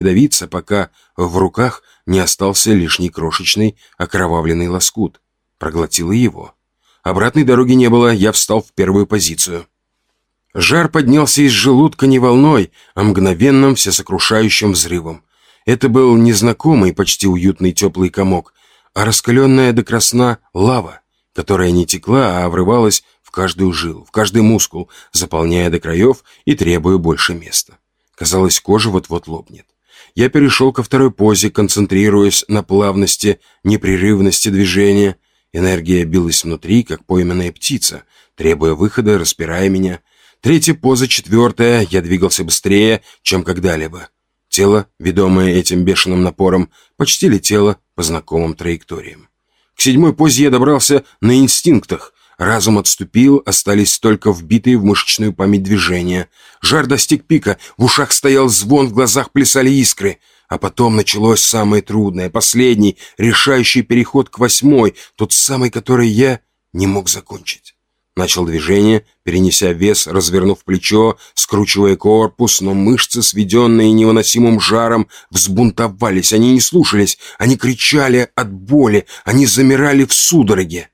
давиться, пока в руках не остался лишний крошечный окровавленный лоскут. Проглотила его. Обратной дороги не было, я встал в первую позицию. Жар поднялся из желудка не волной, а мгновенным всесокрушающим взрывом. Это был незнакомый, почти уютный теплый комок, а раскаленная до красна лава, которая не текла, а врывалась в каждую жилу, в каждый мускул, заполняя до краев и требуя больше места. Казалось, кожа вот-вот лопнет. Я перешел ко второй позе, концентрируясь на плавности, непрерывности движения. Энергия билась внутри, как пойманная птица, требуя выхода, распирая меня. Третья поза, четвертая, я двигался быстрее, чем когда-либо. Тело, ведомое этим бешеным напором, почти летело по знакомым траекториям. К седьмой позе я добрался на инстинктах. Разум отступил, остались только вбитые в мышечную память движения. Жар достиг пика, в ушах стоял звон, в глазах плясали искры. А потом началось самое трудное, последний, решающий переход к восьмой, тот самый, который я не мог закончить. Начал движение, перенеся вес, развернув плечо, скручивая корпус, но мышцы, сведенные невыносимым жаром, взбунтовались. Они не слушались, они кричали от боли, они замирали в судороге.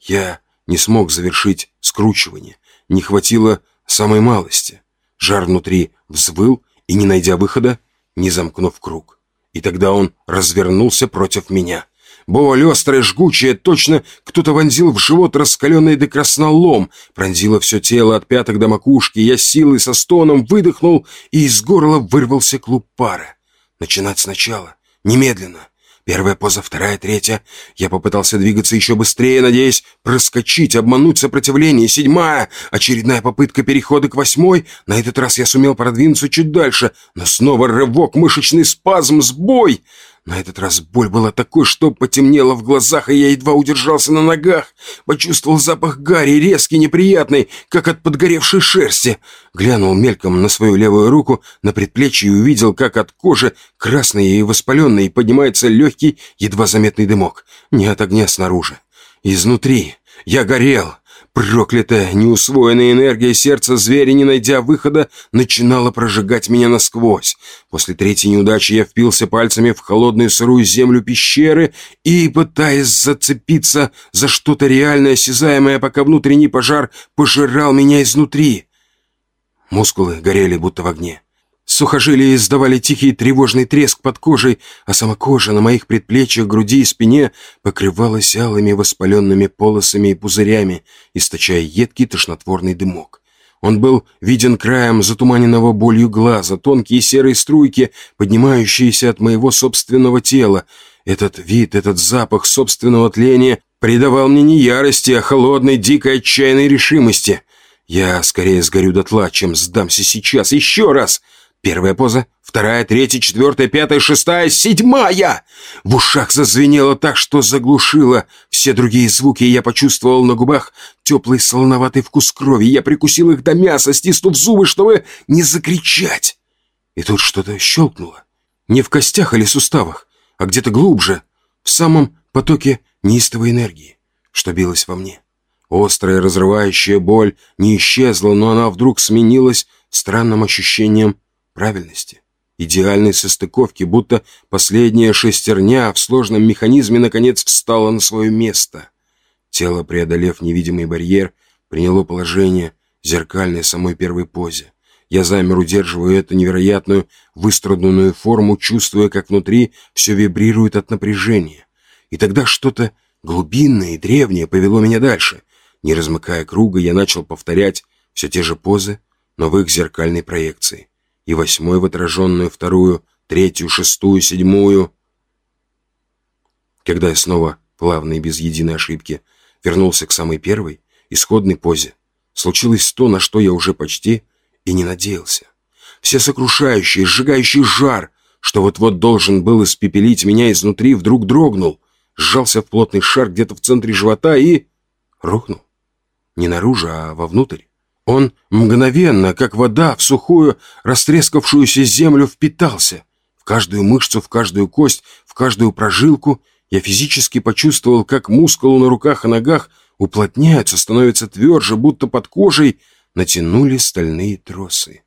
Я не смог завершить скручивание. Не хватило самой малости. Жар внутри взвыл и, не найдя выхода, не замкнув круг. И тогда он развернулся против меня. Боль острая, жгучая, точно кто-то вонзил в живот раскаленный до краснолом, пронзило все тело от пяток до макушки, я силой со стоном выдохнул, и из горла вырвался клуб пара. Начинать сначала, немедленно. Первая поза, вторая, третья. Я попытался двигаться еще быстрее, надеясь проскочить, обмануть сопротивление. Седьмая. Очередная попытка перехода к восьмой. На этот раз я сумел продвинуться чуть дальше. Но снова рывок, мышечный спазм, сбой. На этот раз боль была такой, что потемнело в глазах, и я едва удержался на ногах. Почувствовал запах гари, резкий, неприятный, как от подгоревшей шерсти. Глянул мельком на свою левую руку, на предплечье и увидел, как от кожи, красной и воспаленной, поднимается легкий, едва заметный дымок. Не от огня снаружи. Изнутри. Я горел. Проклятая, неусвоенная энергия сердца зверя, не найдя выхода, начинала прожигать меня насквозь. После третьей неудачи я впился пальцами в холодную сырую землю пещеры и, пытаясь зацепиться за что-то реальное, осязаемое, пока внутренний пожар пожирал меня изнутри. Мускулы горели, будто в огне. Сухожилия издавали тихий тревожный треск под кожей, а сама кожа на моих предплечьях, груди и спине покрывалась алыми воспаленными полосами и пузырями, источая едкий тошнотворный дымок. Он был виден краем затуманенного болью глаза, тонкие серые струйки, поднимающиеся от моего собственного тела. Этот вид, этот запах собственного тления придавал мне не ярости, а холодной, дикой, отчаянной решимости. Я скорее сгорю дотла, чем сдамся сейчас. Еще раз! Первая поза, вторая, третья, четвертая, пятая, шестая, седьмая! В ушах зазвенело так, что заглушило все другие звуки, и я почувствовал на губах теплый солоноватый вкус крови. Я прикусил их до мяса, стиснув зубы, чтобы не закричать. И тут что-то щелкнуло. Не в костях или суставах, а где-то глубже, в самом потоке неистовой энергии, что билось во мне. Острая разрывающая боль не исчезла, но она вдруг сменилась странным ощущением правильности, идеальной состыковки, будто последняя шестерня в сложном механизме наконец встала на свое место. Тело, преодолев невидимый барьер, приняло положение, зеркальное самой первой позе. Я замер, удерживаю эту невероятную, выстраданную форму, чувствуя, как внутри все вибрирует от напряжения. И тогда что-то глубинное и древнее повело меня дальше. Не размыкая круга, я начал повторять все те же позы, но в их зеркальной проекции и восьмой в отраженную вторую, третью, шестую, седьмую. Когда я снова, плавно и без единой ошибки, вернулся к самой первой, исходной позе, случилось то, на что я уже почти и не надеялся. Все сокрушающий, сжигающий жар, что вот-вот должен был испепелить меня изнутри, вдруг дрогнул, сжался в плотный шар где-то в центре живота и... рухнул. Не наружу, а вовнутрь. Он мгновенно, как вода в сухую, растрескавшуюся землю, впитался. В каждую мышцу, в каждую кость, в каждую прожилку я физически почувствовал, как мускулы на руках и ногах уплотняются, становятся тверже, будто под кожей натянули стальные тросы.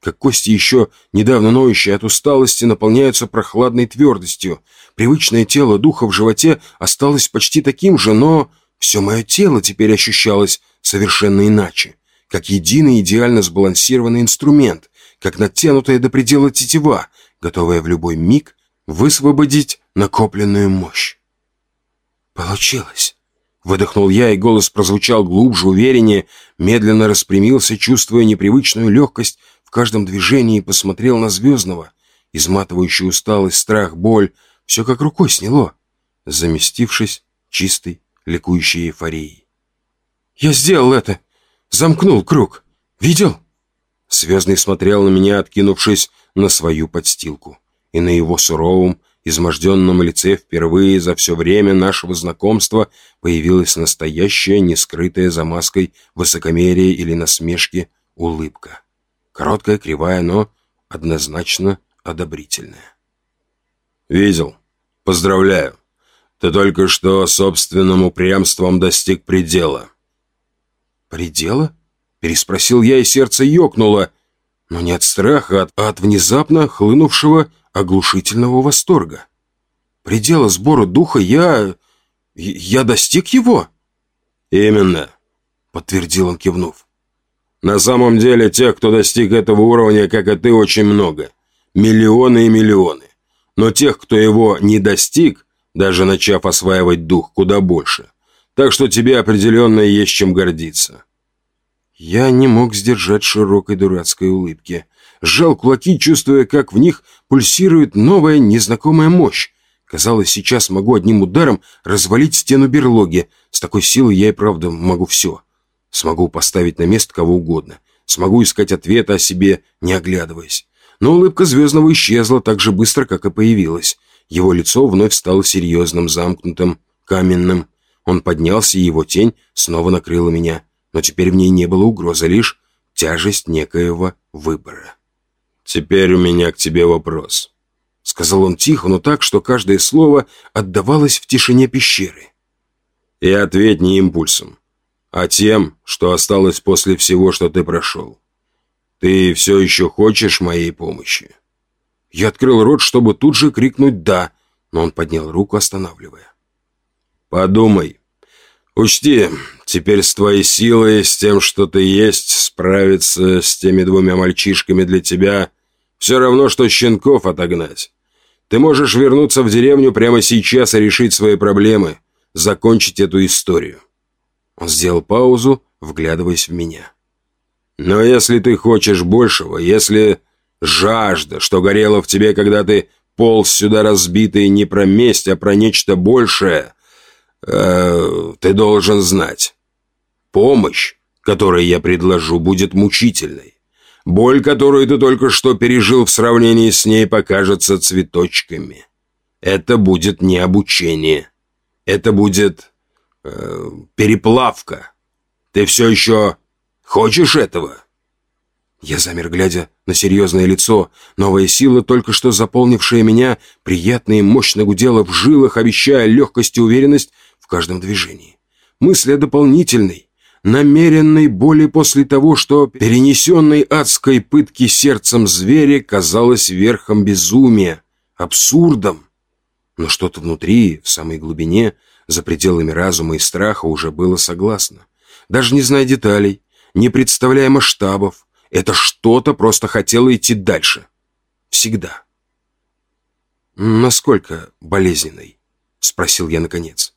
как кости еще недавно ноющие от усталости наполняются прохладной твердостью. Привычное тело духа в животе осталось почти таким же, но все мое тело теперь ощущалось совершенно иначе, как единый идеально сбалансированный инструмент, как натянутая до предела тетива, готовая в любой миг высвободить накопленную мощь. «Получилось!» Выдохнул я, и голос прозвучал глубже, увереннее, медленно распрямился, чувствуя непривычную легкость в каждом движении, посмотрел на Звездного. Изматывающую усталость, страх, боль — все как рукой сняло, заместившись чистой, ликующей эйфорией. «Я сделал это! Замкнул круг! Видел?» Звездный смотрел на меня, откинувшись на свою подстилку, и на его суровом, изможденном лице впервые за все время нашего знакомства появилась настоящая, не скрытая за маской высокомерия или насмешки улыбка. Короткая, кривая, но однозначно одобрительная. «Видел. Поздравляю. Ты только что собственным упрямством достиг предела». «Предела?» — переспросил я, и сердце ёкнуло. Но не от страха, а от внезапно хлынувшего оглушительного восторга. Предела сбора духа я... я достиг его? Именно, подтвердил он, кивнув. На самом деле тех, кто достиг этого уровня, как и ты, очень много. Миллионы и миллионы. Но тех, кто его не достиг, даже начав осваивать дух, куда больше. Так что тебе определенно есть чем гордиться. Я не мог сдержать широкой дурацкой улыбки сжал кулаки, чувствуя, как в них пульсирует новая незнакомая мощь. Казалось, сейчас могу одним ударом развалить стену берлоги. С такой силой я и правда могу все. Смогу поставить на место кого угодно. Смогу искать ответы о себе, не оглядываясь. Но улыбка Звездного исчезла так же быстро, как и появилась. Его лицо вновь стало серьезным, замкнутым, каменным. Он поднялся, и его тень снова накрыла меня. Но теперь в ней не было угрозы, лишь тяжесть некоего выбора. «Теперь у меня к тебе вопрос», — сказал он тихо, но так, что каждое слово отдавалось в тишине пещеры. «И ответь не импульсом, а тем, что осталось после всего, что ты прошел. Ты все еще хочешь моей помощи?» Я открыл рот, чтобы тут же крикнуть «да», но он поднял руку, останавливая. «Подумай. Учти, теперь с твоей силой, с тем, что ты есть, справиться с теми двумя мальчишками для тебя все равно, что щенков отогнать. Ты можешь вернуться в деревню прямо сейчас и решить свои проблемы, закончить эту историю». Он сделал паузу, вглядываясь в меня. «Но если ты хочешь большего, если жажда, что горела в тебе, когда ты полз сюда разбитый не про месть, а про нечто большее, э, ты должен знать. Помощь, которую я предложу, будет мучительной. Боль, которую ты только что пережил в сравнении с ней, покажется цветочками. Это будет не обучение. Это будет э, переплавка. Ты все еще хочешь этого?» Я замер, глядя на серьезное лицо. Новая сила, только что заполнившая меня, приятно и мощно гудела в жилах, обещая легкость и уверенность в каждом движении. Мысль о дополнительной, намеренной боли после того, что перенесенной адской пытки сердцем зверя казалось верхом безумия, абсурдом. Но что-то внутри, в самой глубине, за пределами разума и страха уже было согласно. Даже не зная деталей, не представляя масштабов, это что-то просто хотело идти дальше. Всегда. «Насколько болезненной?» — спросил я наконец.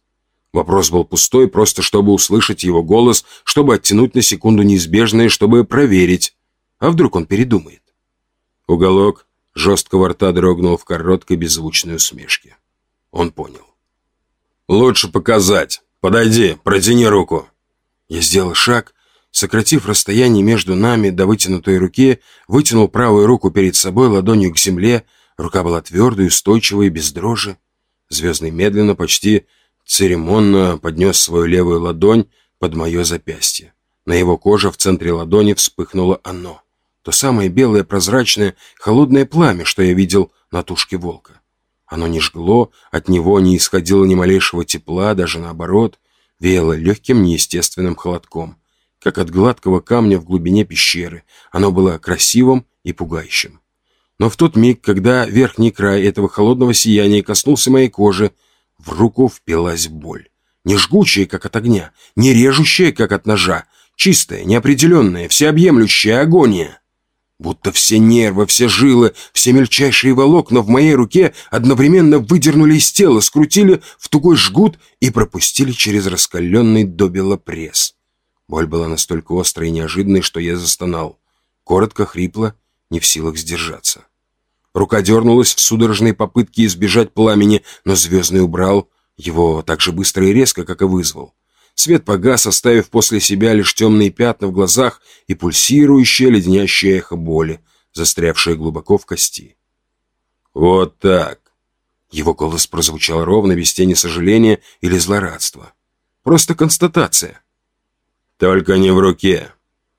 Вопрос был пустой, просто чтобы услышать его голос, чтобы оттянуть на секунду неизбежное, чтобы проверить. А вдруг он передумает? Уголок жесткого рта дрогнул в короткой беззвучной усмешке. Он понял. «Лучше показать. Подойди, протяни руку». Я сделал шаг, сократив расстояние между нами до вытянутой руки, вытянул правую руку перед собой ладонью к земле. Рука была твердой, устойчивой, без дрожи. Звездный медленно, почти церемонно поднес свою левую ладонь под мое запястье. На его коже в центре ладони вспыхнуло оно. То самое белое, прозрачное, холодное пламя, что я видел на тушке волка. Оно не жгло, от него не исходило ни малейшего тепла, даже наоборот, веяло легким неестественным холодком. Как от гладкого камня в глубине пещеры. Оно было красивым и пугающим. Но в тот миг, когда верхний край этого холодного сияния коснулся моей кожи, в руку впилась боль. Не жгучая, как от огня, не режущая, как от ножа, чистая, неопределенная, всеобъемлющая агония. Будто все нервы, все жилы, все мельчайшие волокна в моей руке одновременно выдернули из тела, скрутили в тугой жгут и пропустили через раскаленный добело пресс. Боль была настолько острой и неожиданной, что я застонал. Коротко, хрипло, не в силах сдержаться. Рука дернулась в судорожной попытке избежать пламени, но Звездный убрал его так же быстро и резко, как и вызвал. Свет погас, оставив после себя лишь темные пятна в глазах и пульсирующее леденящее эхо боли, застрявшее глубоко в кости. «Вот так!» Его голос прозвучал ровно, без тени сожаления или злорадства. Просто констатация. «Только не в руке.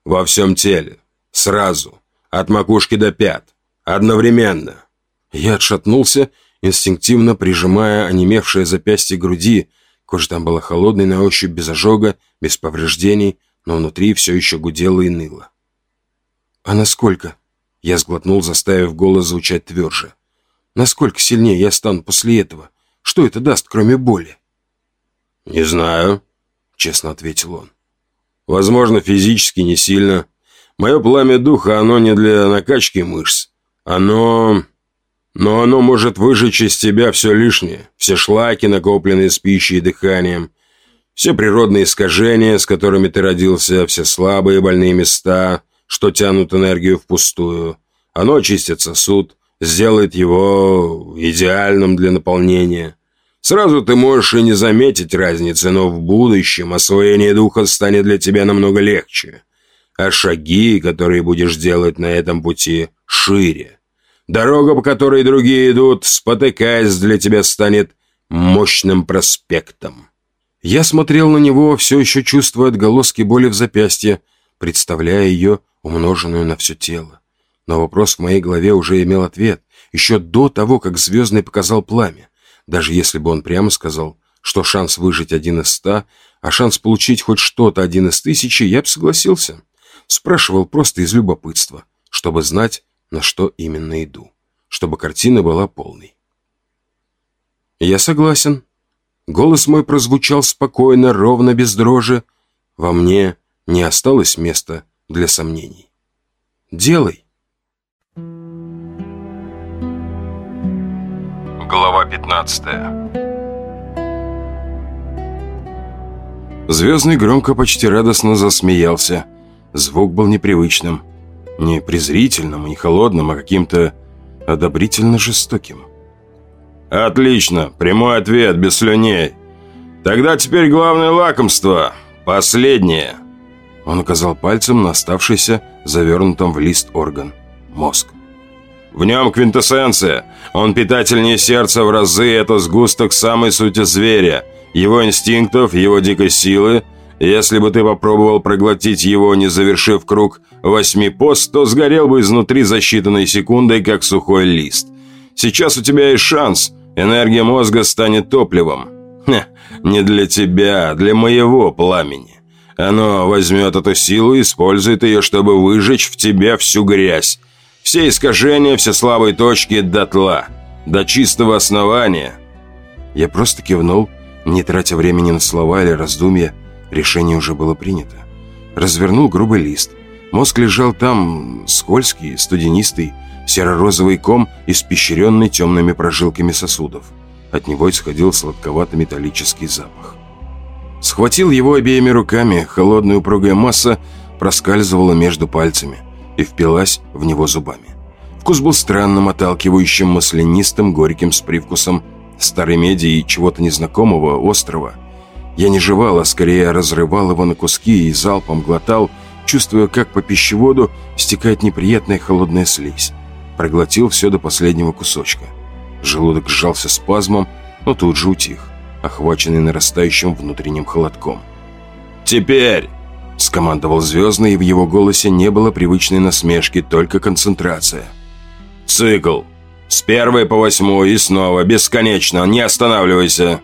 Во всем теле. Сразу. От макушки до пят. Одновременно». Я отшатнулся, инстинктивно прижимая онемевшее запястье груди, Кожа там была холодной на ощупь, без ожога, без повреждений, но внутри все еще гудело и ныло. «А насколько?» Я сглотнул, заставив голос звучать тверже. «Насколько сильнее я стану после этого? Что это даст, кроме боли?» «Не знаю», — честно ответил он. «Возможно, физически не сильно. Мое пламя духа, оно не для накачки мышц. Оно но оно может выжечь из тебя все лишнее, все шлаки, накопленные с пищей и дыханием, все природные искажения, с которыми ты родился, все слабые больные места, что тянут энергию впустую. Оно очистит сосуд, сделает его идеальным для наполнения. Сразу ты можешь и не заметить разницы, но в будущем освоение духа станет для тебя намного легче. А шаги, которые будешь делать на этом пути, шире. Дорога, по которой другие идут, спотыкаясь, для тебя станет мощным проспектом. Я смотрел на него, все еще чувствуя отголоски боли в запястье, представляя ее умноженную на все тело. Но вопрос в моей голове уже имел ответ, еще до того, как Звездный показал пламя. Даже если бы он прямо сказал, что шанс выжить один из ста, а шанс получить хоть что-то один из тысячи, я бы согласился. Спрашивал просто из любопытства, чтобы знать, на что именно иду, чтобы картина была полной. Я согласен. Голос мой прозвучал спокойно, ровно, без дрожи. Во мне не осталось места для сомнений. Делай. Глава 15 Звездный громко, почти радостно засмеялся. Звук был непривычным. Не презрительным, не холодным, а каким-то одобрительно жестоким. «Отлично! Прямой ответ, без слюней. Тогда теперь главное лакомство. Последнее». Он указал пальцем на оставшийся завернутым в лист орган. Мозг. В нем квинтэссенция. Он питательнее сердца в разы, это сгусток самой сути зверя, его инстинктов, его дикой силы, если бы ты попробовал проглотить его, не завершив круг восьми пост, то сгорел бы изнутри за считанной секундой, как сухой лист. Сейчас у тебя есть шанс. Энергия мозга станет топливом. Хе, не для тебя, а для моего пламени. Оно возьмет эту силу и использует ее, чтобы выжечь в тебе всю грязь. Все искажения, все слабые точки дотла. До чистого основания. Я просто кивнул, не тратя времени на слова или раздумья, Решение уже было принято. Развернул грубый лист. Мозг лежал там, скользкий, студенистый, серо-розовый ком, испещренный темными прожилками сосудов. От него исходил сладковато-металлический запах. Схватил его обеими руками, холодная упругая масса проскальзывала между пальцами и впилась в него зубами. Вкус был странным, отталкивающим, маслянистым, горьким, с привкусом старой меди и чего-то незнакомого, острого. Я не жевал, а скорее разрывал его на куски и залпом глотал, чувствуя, как по пищеводу стекает неприятная холодная слизь. Проглотил все до последнего кусочка. Желудок сжался спазмом, но тут же утих, охваченный нарастающим внутренним холодком. «Теперь!» – скомандовал Звездный, и в его голосе не было привычной насмешки, только концентрация. «Цикл! С первой по восьмую и снова, бесконечно, не останавливайся!»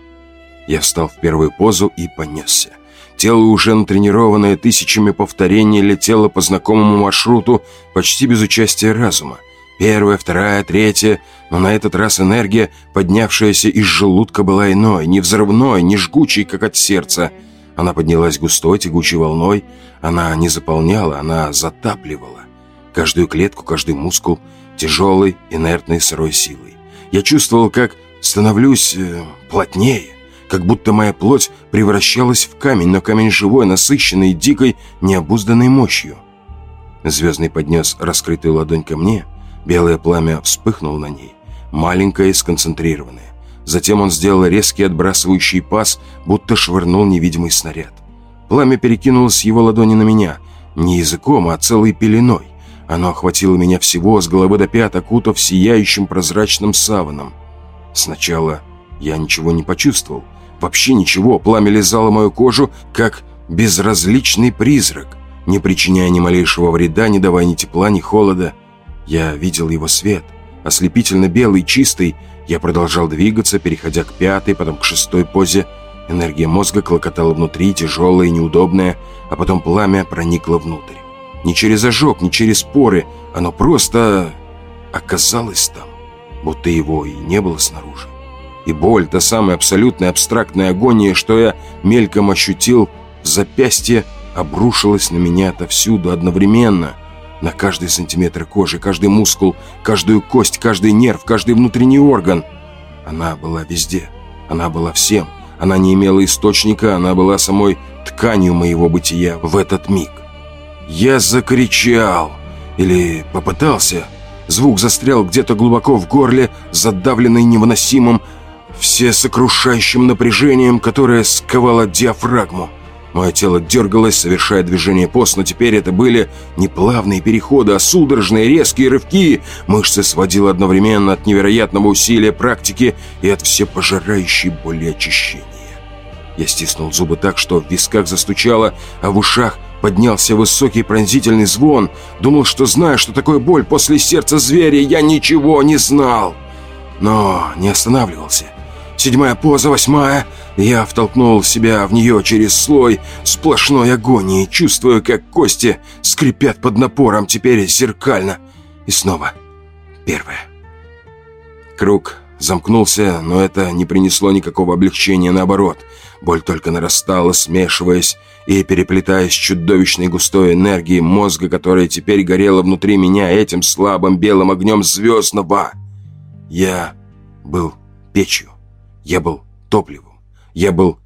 Я встал в первую позу и понесся. Тело, уже натренированное тысячами повторений, летело по знакомому маршруту почти без участия разума. Первая, вторая, третья, но на этот раз энергия, поднявшаяся из желудка, была иной, не взрывной, не жгучей, как от сердца. Она поднялась густой, тягучей волной. Она не заполняла, она затапливала. Каждую клетку, каждый мускул тяжелой, инертной, сырой силой. Я чувствовал, как становлюсь э, плотнее, как будто моя плоть превращалась в камень, но камень живой, насыщенный дикой, необузданной мощью. Звездный поднес раскрытую ладонь ко мне, белое пламя вспыхнуло на ней, маленькое и сконцентрированное. Затем он сделал резкий отбрасывающий пас, будто швырнул невидимый снаряд. Пламя перекинулось с его ладони на меня, не языком, а целой пеленой. Оно охватило меня всего с головы до пят, окутав сияющим прозрачным саваном. Сначала я ничего не почувствовал. Вообще ничего, пламя лизало мою кожу, как безразличный призрак, не причиняя ни малейшего вреда, не давая ни тепла, ни холода. Я видел его свет, ослепительно белый, чистый. Я продолжал двигаться, переходя к пятой, потом к шестой позе. Энергия мозга клокотала внутри, тяжелая и неудобная, а потом пламя проникло внутрь. Не через ожог, не через поры, оно просто оказалось там, будто его и не было снаружи. И боль, та самая абсолютная абстрактная агония, что я мельком ощутил в запястье, обрушилась на меня отовсюду одновременно, на каждый сантиметр кожи, каждый мускул, каждую кость, каждый нерв, каждый внутренний орган. Она была везде, она была всем, она не имела источника, она была самой тканью моего бытия в этот миг. Я закричал. Или попытался. Звук застрял где-то глубоко в горле, задавленный невыносимым, всесокрушающим напряжением, которое сковало диафрагму. Мое тело дергалось, совершая движение пост, но теперь это были не плавные переходы, а судорожные резкие рывки. Мышцы сводило одновременно от невероятного усилия практики и от всепожирающей боли очищения. Я стиснул зубы так, что в висках застучало, а в ушах Поднялся высокий пронзительный звон. Думал, что знаю, что такое боль после сердца зверя. Я ничего не знал. Но не останавливался. Седьмая поза, восьмая. Я втолкнул себя в нее через слой сплошной агонии, чувствуя, как кости скрипят под напором, теперь зеркально. И снова первая. Круг замкнулся, но это не принесло никакого облегчения, наоборот. Боль только нарастала, смешиваясь и переплетаясь чудовищной густой энергией мозга, которая теперь горела внутри меня этим слабым белым огнем звездного. Я был печью, я был топливом, я был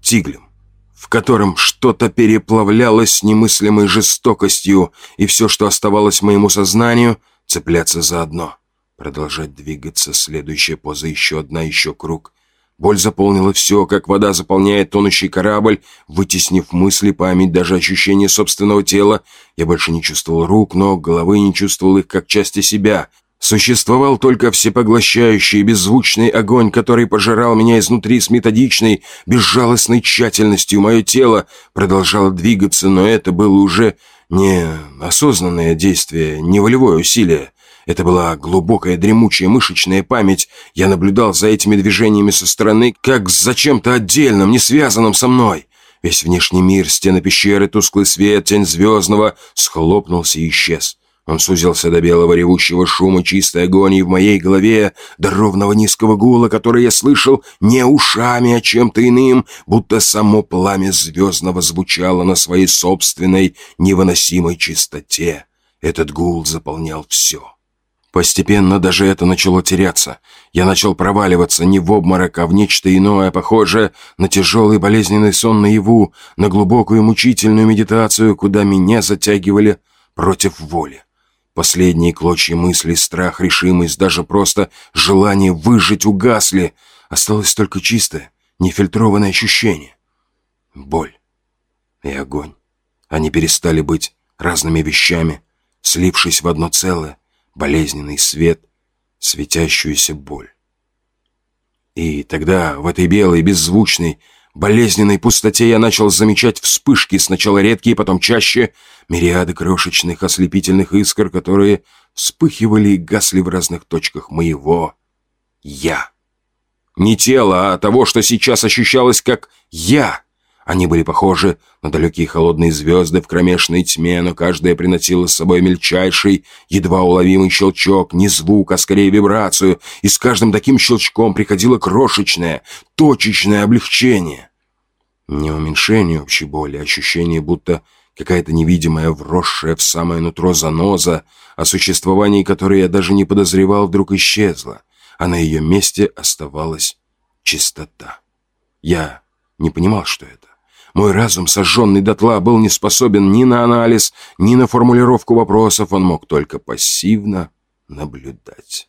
тиглем, в котором что-то переплавлялось немыслимой жестокостью, и все, что оставалось моему сознанию, цепляться за одно — продолжать двигаться, следующая поза, еще одна, еще круг — Боль заполнила все, как вода заполняет тонущий корабль, вытеснив мысли, память, даже ощущение собственного тела. Я больше не чувствовал рук, ног, головы, не чувствовал их как части себя. Существовал только всепоглощающий беззвучный огонь, который пожирал меня изнутри с методичной, безжалостной тщательностью. Мое тело продолжало двигаться, но это было уже не осознанное действие, не волевое усилие. Это была глубокая дремучая мышечная память. Я наблюдал за этими движениями со стороны, как за чем-то отдельным, не связанным со мной. Весь внешний мир, стены пещеры, тусклый свет, тень звездного схлопнулся и исчез. Он сузился до белого ревущего шума чистой агонии в моей голове, до ровного низкого гула, который я слышал не ушами, а чем-то иным, будто само пламя звездного звучало на своей собственной невыносимой чистоте. Этот гул заполнял все. Постепенно даже это начало теряться. Я начал проваливаться не в обморок, а в нечто иное, похожее на тяжелый болезненный сон наяву, на глубокую мучительную медитацию, куда меня затягивали против воли. Последние клочья мысли, страх, решимость, даже просто желание выжить угасли. Осталось только чистое, нефильтрованное ощущение. Боль и огонь. Они перестали быть разными вещами, слившись в одно целое болезненный свет, светящуюся боль. И тогда в этой белой, беззвучной, болезненной пустоте я начал замечать вспышки, сначала редкие, потом чаще, мириады крошечных ослепительных искр, которые вспыхивали и гасли в разных точках моего «я». Не тела, а того, что сейчас ощущалось как «я», Они были похожи на далекие холодные звезды в кромешной тьме, но каждая приносила с собой мельчайший, едва уловимый щелчок, не звук, а скорее вибрацию, и с каждым таким щелчком приходило крошечное, точечное облегчение. Не уменьшение общей боли, а ощущение, будто какая-то невидимая, вросшая в самое нутро заноза, о существовании которой я даже не подозревал, вдруг исчезла, а на ее месте оставалась чистота. Я не понимал, что это. Мой разум, сожженный дотла, был не способен ни на анализ, ни на формулировку вопросов, он мог только пассивно наблюдать.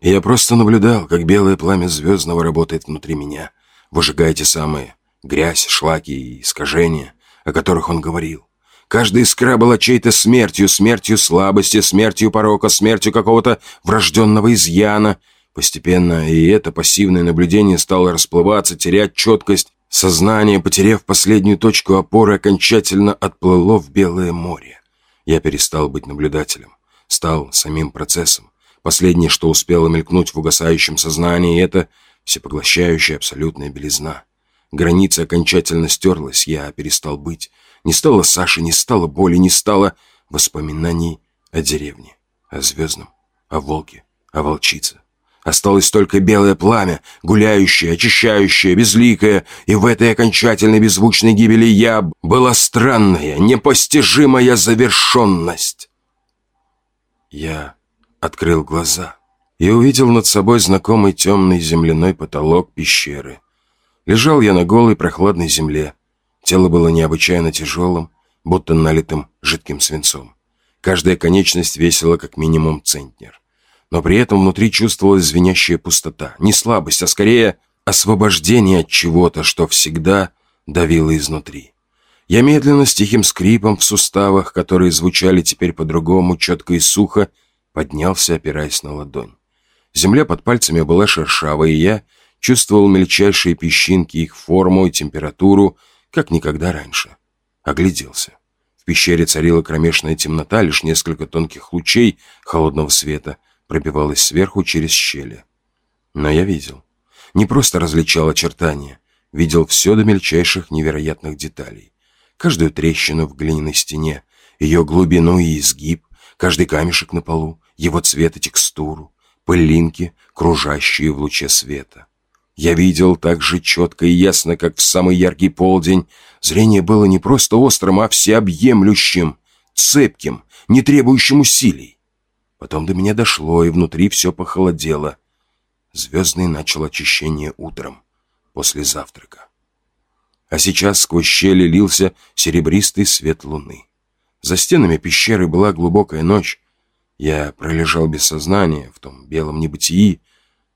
И я просто наблюдал, как белое пламя звездного работает внутри меня, выжигая те самые грязь, шлаки и искажения, о которых он говорил. Каждая искра была чьей-то смертью, смертью слабости, смертью порока, смертью какого-то врожденного изъяна. Постепенно и это пассивное наблюдение стало расплываться, терять четкость, Сознание, потеряв последнюю точку опоры, окончательно отплыло в Белое море. Я перестал быть наблюдателем, стал самим процессом. Последнее, что успело мелькнуть в угасающем сознании, это всепоглощающая абсолютная белизна. Граница окончательно стерлась, я перестал быть. Не стало Саши, не стало боли, не стало воспоминаний о деревне, о звездном, о волке, о волчице. Осталось только белое пламя, гуляющее, очищающее, безликое, и в этой окончательной беззвучной гибели я была странная, непостижимая завершенность. Я открыл глаза и увидел над собой знакомый темный земляной потолок пещеры. Лежал я на голой прохладной земле. Тело было необычайно тяжелым, будто налитым жидким свинцом. Каждая конечность весила как минимум центнер но при этом внутри чувствовалась звенящая пустота. Не слабость, а скорее освобождение от чего-то, что всегда давило изнутри. Я медленно, с тихим скрипом в суставах, которые звучали теперь по-другому, четко и сухо, поднялся, опираясь на ладонь. Земля под пальцами была шершавой, и я чувствовал мельчайшие песчинки, их форму и температуру, как никогда раньше. Огляделся. В пещере царила кромешная темнота, лишь несколько тонких лучей холодного света — пробивалась сверху через щели. Но я видел. Не просто различал очертания, видел все до мельчайших невероятных деталей. Каждую трещину в глиняной стене, ее глубину и изгиб, каждый камешек на полу, его цвет и текстуру, пылинки, кружащие в луче света. Я видел так же четко и ясно, как в самый яркий полдень. Зрение было не просто острым, а всеобъемлющим, цепким, не требующим усилий. Потом до меня дошло, и внутри все похолодело. Звездный начал очищение утром, после завтрака. А сейчас сквозь щели лился серебристый свет луны. За стенами пещеры была глубокая ночь. Я пролежал без сознания в том белом небытии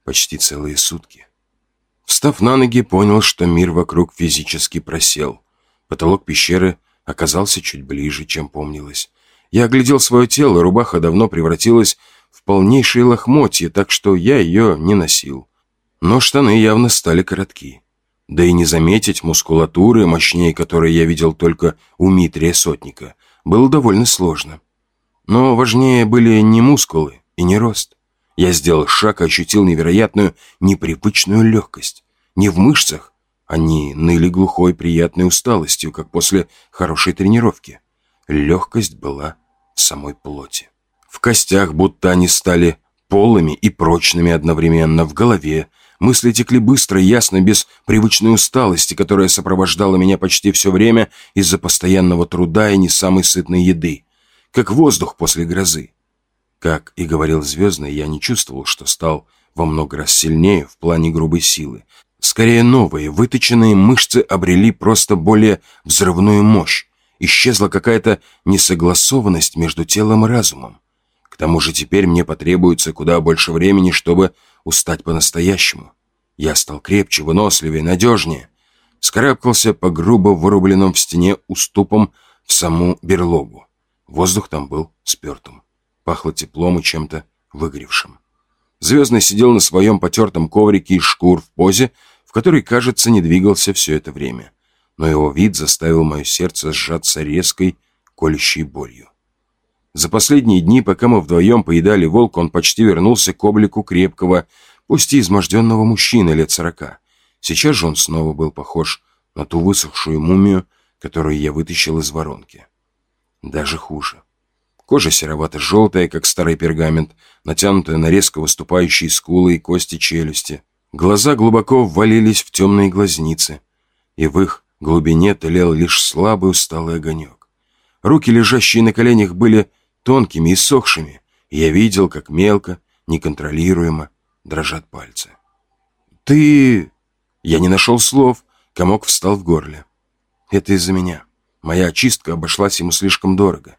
почти целые сутки. Встав на ноги, понял, что мир вокруг физически просел. Потолок пещеры оказался чуть ближе, чем помнилось. Я оглядел свое тело, рубаха давно превратилась в полнейшее лохмотье, так что я ее не носил. Но штаны явно стали коротки. Да и не заметить мускулатуры, мощнее которой я видел только у Митрия Сотника, было довольно сложно. Но важнее были не мускулы и не рост. Я сделал шаг и ощутил невероятную, непривычную легкость. Не в мышцах, они ныли глухой приятной усталостью, как после хорошей тренировки. Легкость была в самой плоти. В костях будто они стали полыми и прочными одновременно, в голове. Мысли текли быстро ясно, без привычной усталости, которая сопровождала меня почти все время из-за постоянного труда и не самой сытной еды. Как воздух после грозы. Как и говорил Звездный, я не чувствовал, что стал во много раз сильнее в плане грубой силы. Скорее, новые, выточенные мышцы обрели просто более взрывную мощь, исчезла какая-то несогласованность между телом и разумом. К тому же теперь мне потребуется куда больше времени, чтобы устать по-настоящему. Я стал крепче, выносливее, надежнее. Скарабкался по грубо вырубленным в стене уступам в саму берлогу. Воздух там был спертым. Пахло теплом и чем-то выгоревшим. Звездный сидел на своем потертом коврике из шкур в позе, в которой, кажется, не двигался все это время но его вид заставил мое сердце сжаться резкой, колющей болью. За последние дни, пока мы вдвоем поедали волка, он почти вернулся к облику крепкого, пусть и изможденного мужчины лет сорока. Сейчас же он снова был похож на ту высохшую мумию, которую я вытащил из воронки. Даже хуже. Кожа серовато-желтая, как старый пергамент, натянутая на резко выступающие скулы и кости челюсти. Глаза глубоко ввалились в темные глазницы, и в их глубине тлел лишь слабый усталый огонек. Руки, лежащие на коленях, были тонкими и сохшими, и я видел, как мелко, неконтролируемо дрожат пальцы. «Ты...» Я не нашел слов, комок встал в горле. «Это из-за меня. Моя очистка обошлась ему слишком дорого.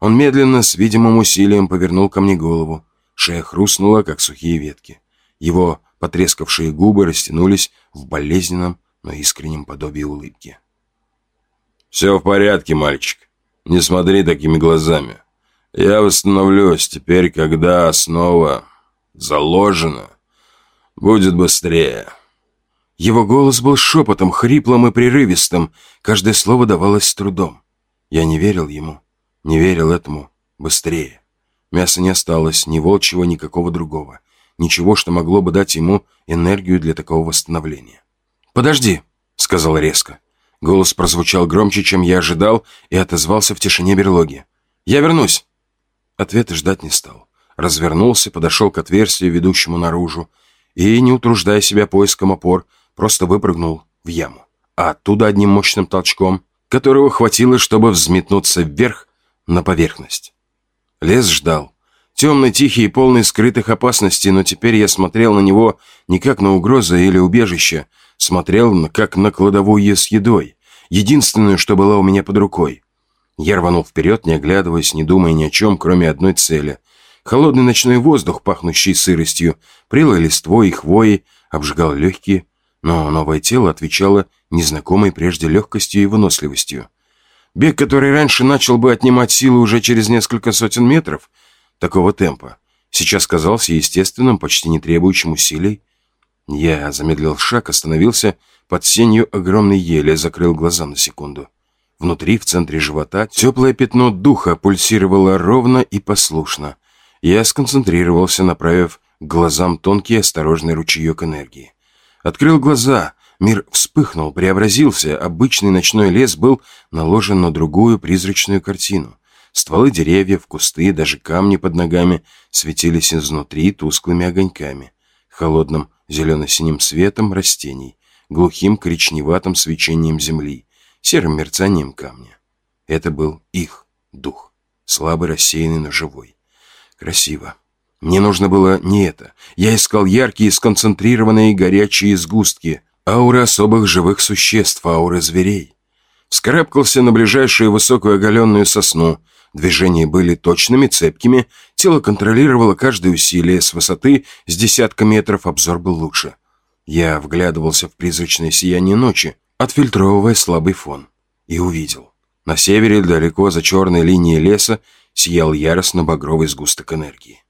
Он медленно, с видимым усилием, повернул ко мне голову. Шея хрустнула, как сухие ветки. Его потрескавшие губы растянулись в болезненном, но искреннем подобии улыбки. «Все в порядке, мальчик. Не смотри такими глазами. Я восстановлюсь теперь, когда основа заложена. Будет быстрее». Его голос был шепотом, хриплым и прерывистым. Каждое слово давалось с трудом. Я не верил ему. Не верил этому. Быстрее. Мяса не осталось, ни волчьего, никакого другого. Ничего, что могло бы дать ему энергию для такого восстановления. «Подожди», — сказал резко. Голос прозвучал громче, чем я ожидал, и отозвался в тишине берлоги. «Я вернусь». Ответа ждать не стал. Развернулся, подошел к отверстию, ведущему наружу, и, не утруждая себя поиском опор, просто выпрыгнул в яму. А оттуда одним мощным толчком, которого хватило, чтобы взметнуться вверх, на поверхность. Лес ждал. Темный, тихий и полный скрытых опасностей, но теперь я смотрел на него не как на угрозу или убежище, смотрел как на кладовую с едой, единственную, что была у меня под рукой. Я рванул вперед, не оглядываясь, не думая ни о чем, кроме одной цели. Холодный ночной воздух, пахнущий сыростью, прелой листвой и хвоей, обжигал легкие, но новое тело отвечало незнакомой прежде легкостью и выносливостью. Бег, который раньше начал бы отнимать силы уже через несколько сотен метров, такого темпа, сейчас казался естественным, почти не требующим усилий. Я замедлил шаг, остановился под сенью огромной ели, закрыл глаза на секунду. Внутри, в центре живота, теплое пятно духа пульсировало ровно и послушно. Я сконцентрировался, направив к глазам тонкий осторожный ручеек энергии. Открыл глаза, Мир вспыхнул, преобразился, обычный ночной лес был наложен на другую призрачную картину. Стволы деревьев, кусты, даже камни под ногами светились изнутри тусклыми огоньками, холодным зелено-синим светом растений, глухим коричневатым свечением земли, серым мерцанием камня. Это был их дух, слабый, рассеянный, но живой. Красиво. Мне нужно было не это. Я искал яркие, сконцентрированные горячие сгустки — Ауры особых живых существ, ауры зверей. Вскарабкался на ближайшую высокую оголенную сосну. Движения были точными, цепкими, тело контролировало каждое усилие, с высоты с десятка метров обзор был лучше. Я вглядывался в призрачное сияние ночи, отфильтровывая слабый фон, и увидел. На севере, далеко за черной линией леса, сиял яростно-багровый сгусток энергии.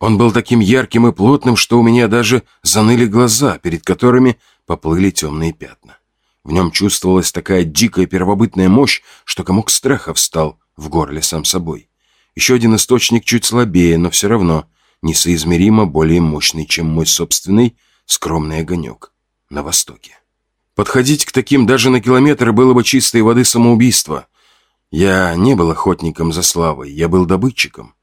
Он был таким ярким и плотным, что у меня даже заныли глаза, перед которыми поплыли темные пятна. В нем чувствовалась такая дикая первобытная мощь, что комок страха встал в горле сам собой. Еще один источник чуть слабее, но все равно несоизмеримо более мощный, чем мой собственный скромный огонек на востоке. Подходить к таким даже на километр было бы чистой воды самоубийство. Я не был охотником за славой, я был добытчиком.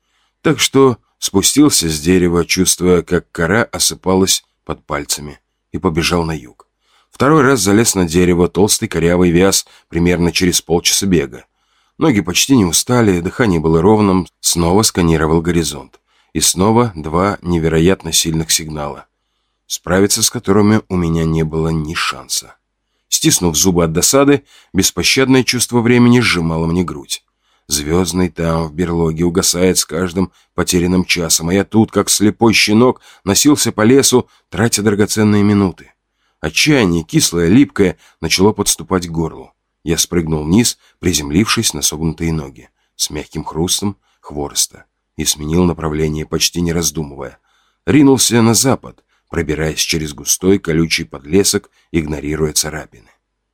Так что спустился с дерева, чувствуя, как кора осыпалась под пальцами и побежал на юг. Второй раз залез на дерево, толстый корявый вяз, примерно через полчаса бега. Ноги почти не устали, дыхание было ровным, снова сканировал горизонт. И снова два невероятно сильных сигнала, справиться с которыми у меня не было ни шанса. Стиснув зубы от досады, беспощадное чувство времени сжимало мне грудь. Звездный там, в берлоге, угасает с каждым потерянным часом, а я тут, как слепой щенок, носился по лесу, тратя драгоценные минуты. Отчаяние, кислое, липкое, начало подступать к горлу. Я спрыгнул вниз, приземлившись на согнутые ноги, с мягким хрустом хвороста, и сменил направление, почти не раздумывая. Ринулся на запад, пробираясь через густой колючий подлесок, игнорируя царапины.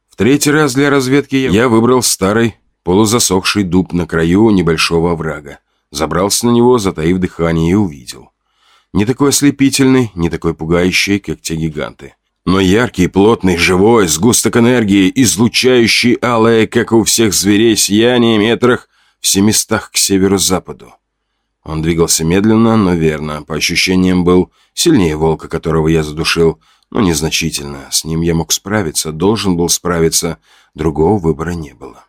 В третий раз для разведки я выбрал старый, полузасохший дуб на краю небольшого оврага. Забрался на него, затаив дыхание, и увидел. Не такой ослепительный, не такой пугающий, как те гиганты. Но яркий, плотный, живой, сгусток энергии, излучающий алое, как у всех зверей, сияние метрах в семистах к северо-западу. Он двигался медленно, но верно. По ощущениям был сильнее волка, которого я задушил, но незначительно. С ним я мог справиться, должен был справиться. Другого выбора не было.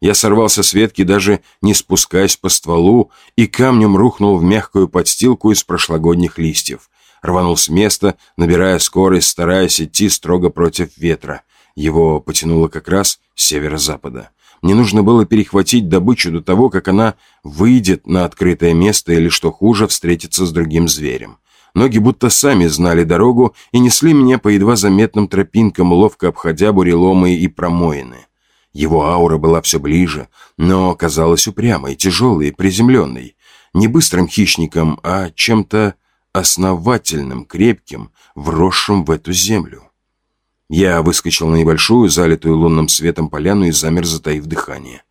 Я сорвался с ветки, даже не спускаясь по стволу, и камнем рухнул в мягкую подстилку из прошлогодних листьев. Рванул с места, набирая скорость, стараясь идти строго против ветра. Его потянуло как раз с северо-запада. Мне нужно было перехватить добычу до того, как она выйдет на открытое место или, что хуже, встретиться с другим зверем. Ноги будто сами знали дорогу и несли меня по едва заметным тропинкам, ловко обходя буреломы и промоины. Его аура была все ближе, но казалась упрямой, тяжелой, приземленной. Не быстрым хищником, а чем-то основательным, крепким, вросшим в эту землю. Я выскочил на небольшую, залитую лунным светом поляну и замер, затаив дыхание.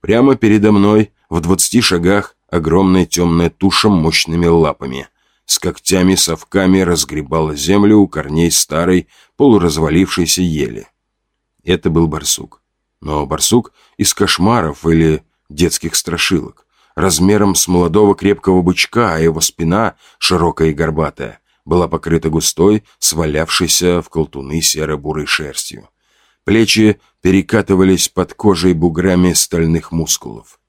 Прямо передо мной, в двадцати шагах, огромная темная туша мощными лапами. С когтями-совками разгребала землю у корней старой, полуразвалившейся ели. Это был барсук. Но барсук из кошмаров или детских страшилок. Размером с молодого крепкого бычка, а его спина, широкая и горбатая, была покрыта густой, свалявшейся в колтуны серо-бурой шерстью. Плечи перекатывались под кожей буграми стальных мускулов.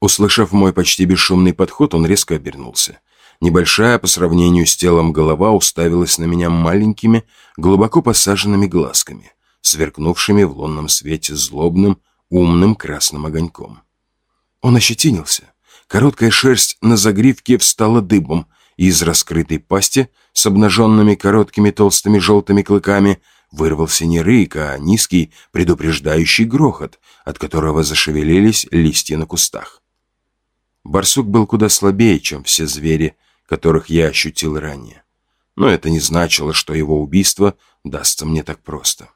Услышав мой почти бесшумный подход, он резко обернулся. Небольшая по сравнению с телом голова уставилась на меня маленькими, глубоко посаженными глазками, сверкнувшими в лунном свете злобным, умным красным огоньком. Он ощетинился. Короткая шерсть на загривке встала дыбом, из раскрытой пасти с обнаженными короткими толстыми желтыми клыками вырвался не рык, а низкий предупреждающий грохот, от которого зашевелились листья на кустах. Барсук был куда слабее, чем все звери, которых я ощутил ранее. Но это не значило, что его убийство дастся мне так просто.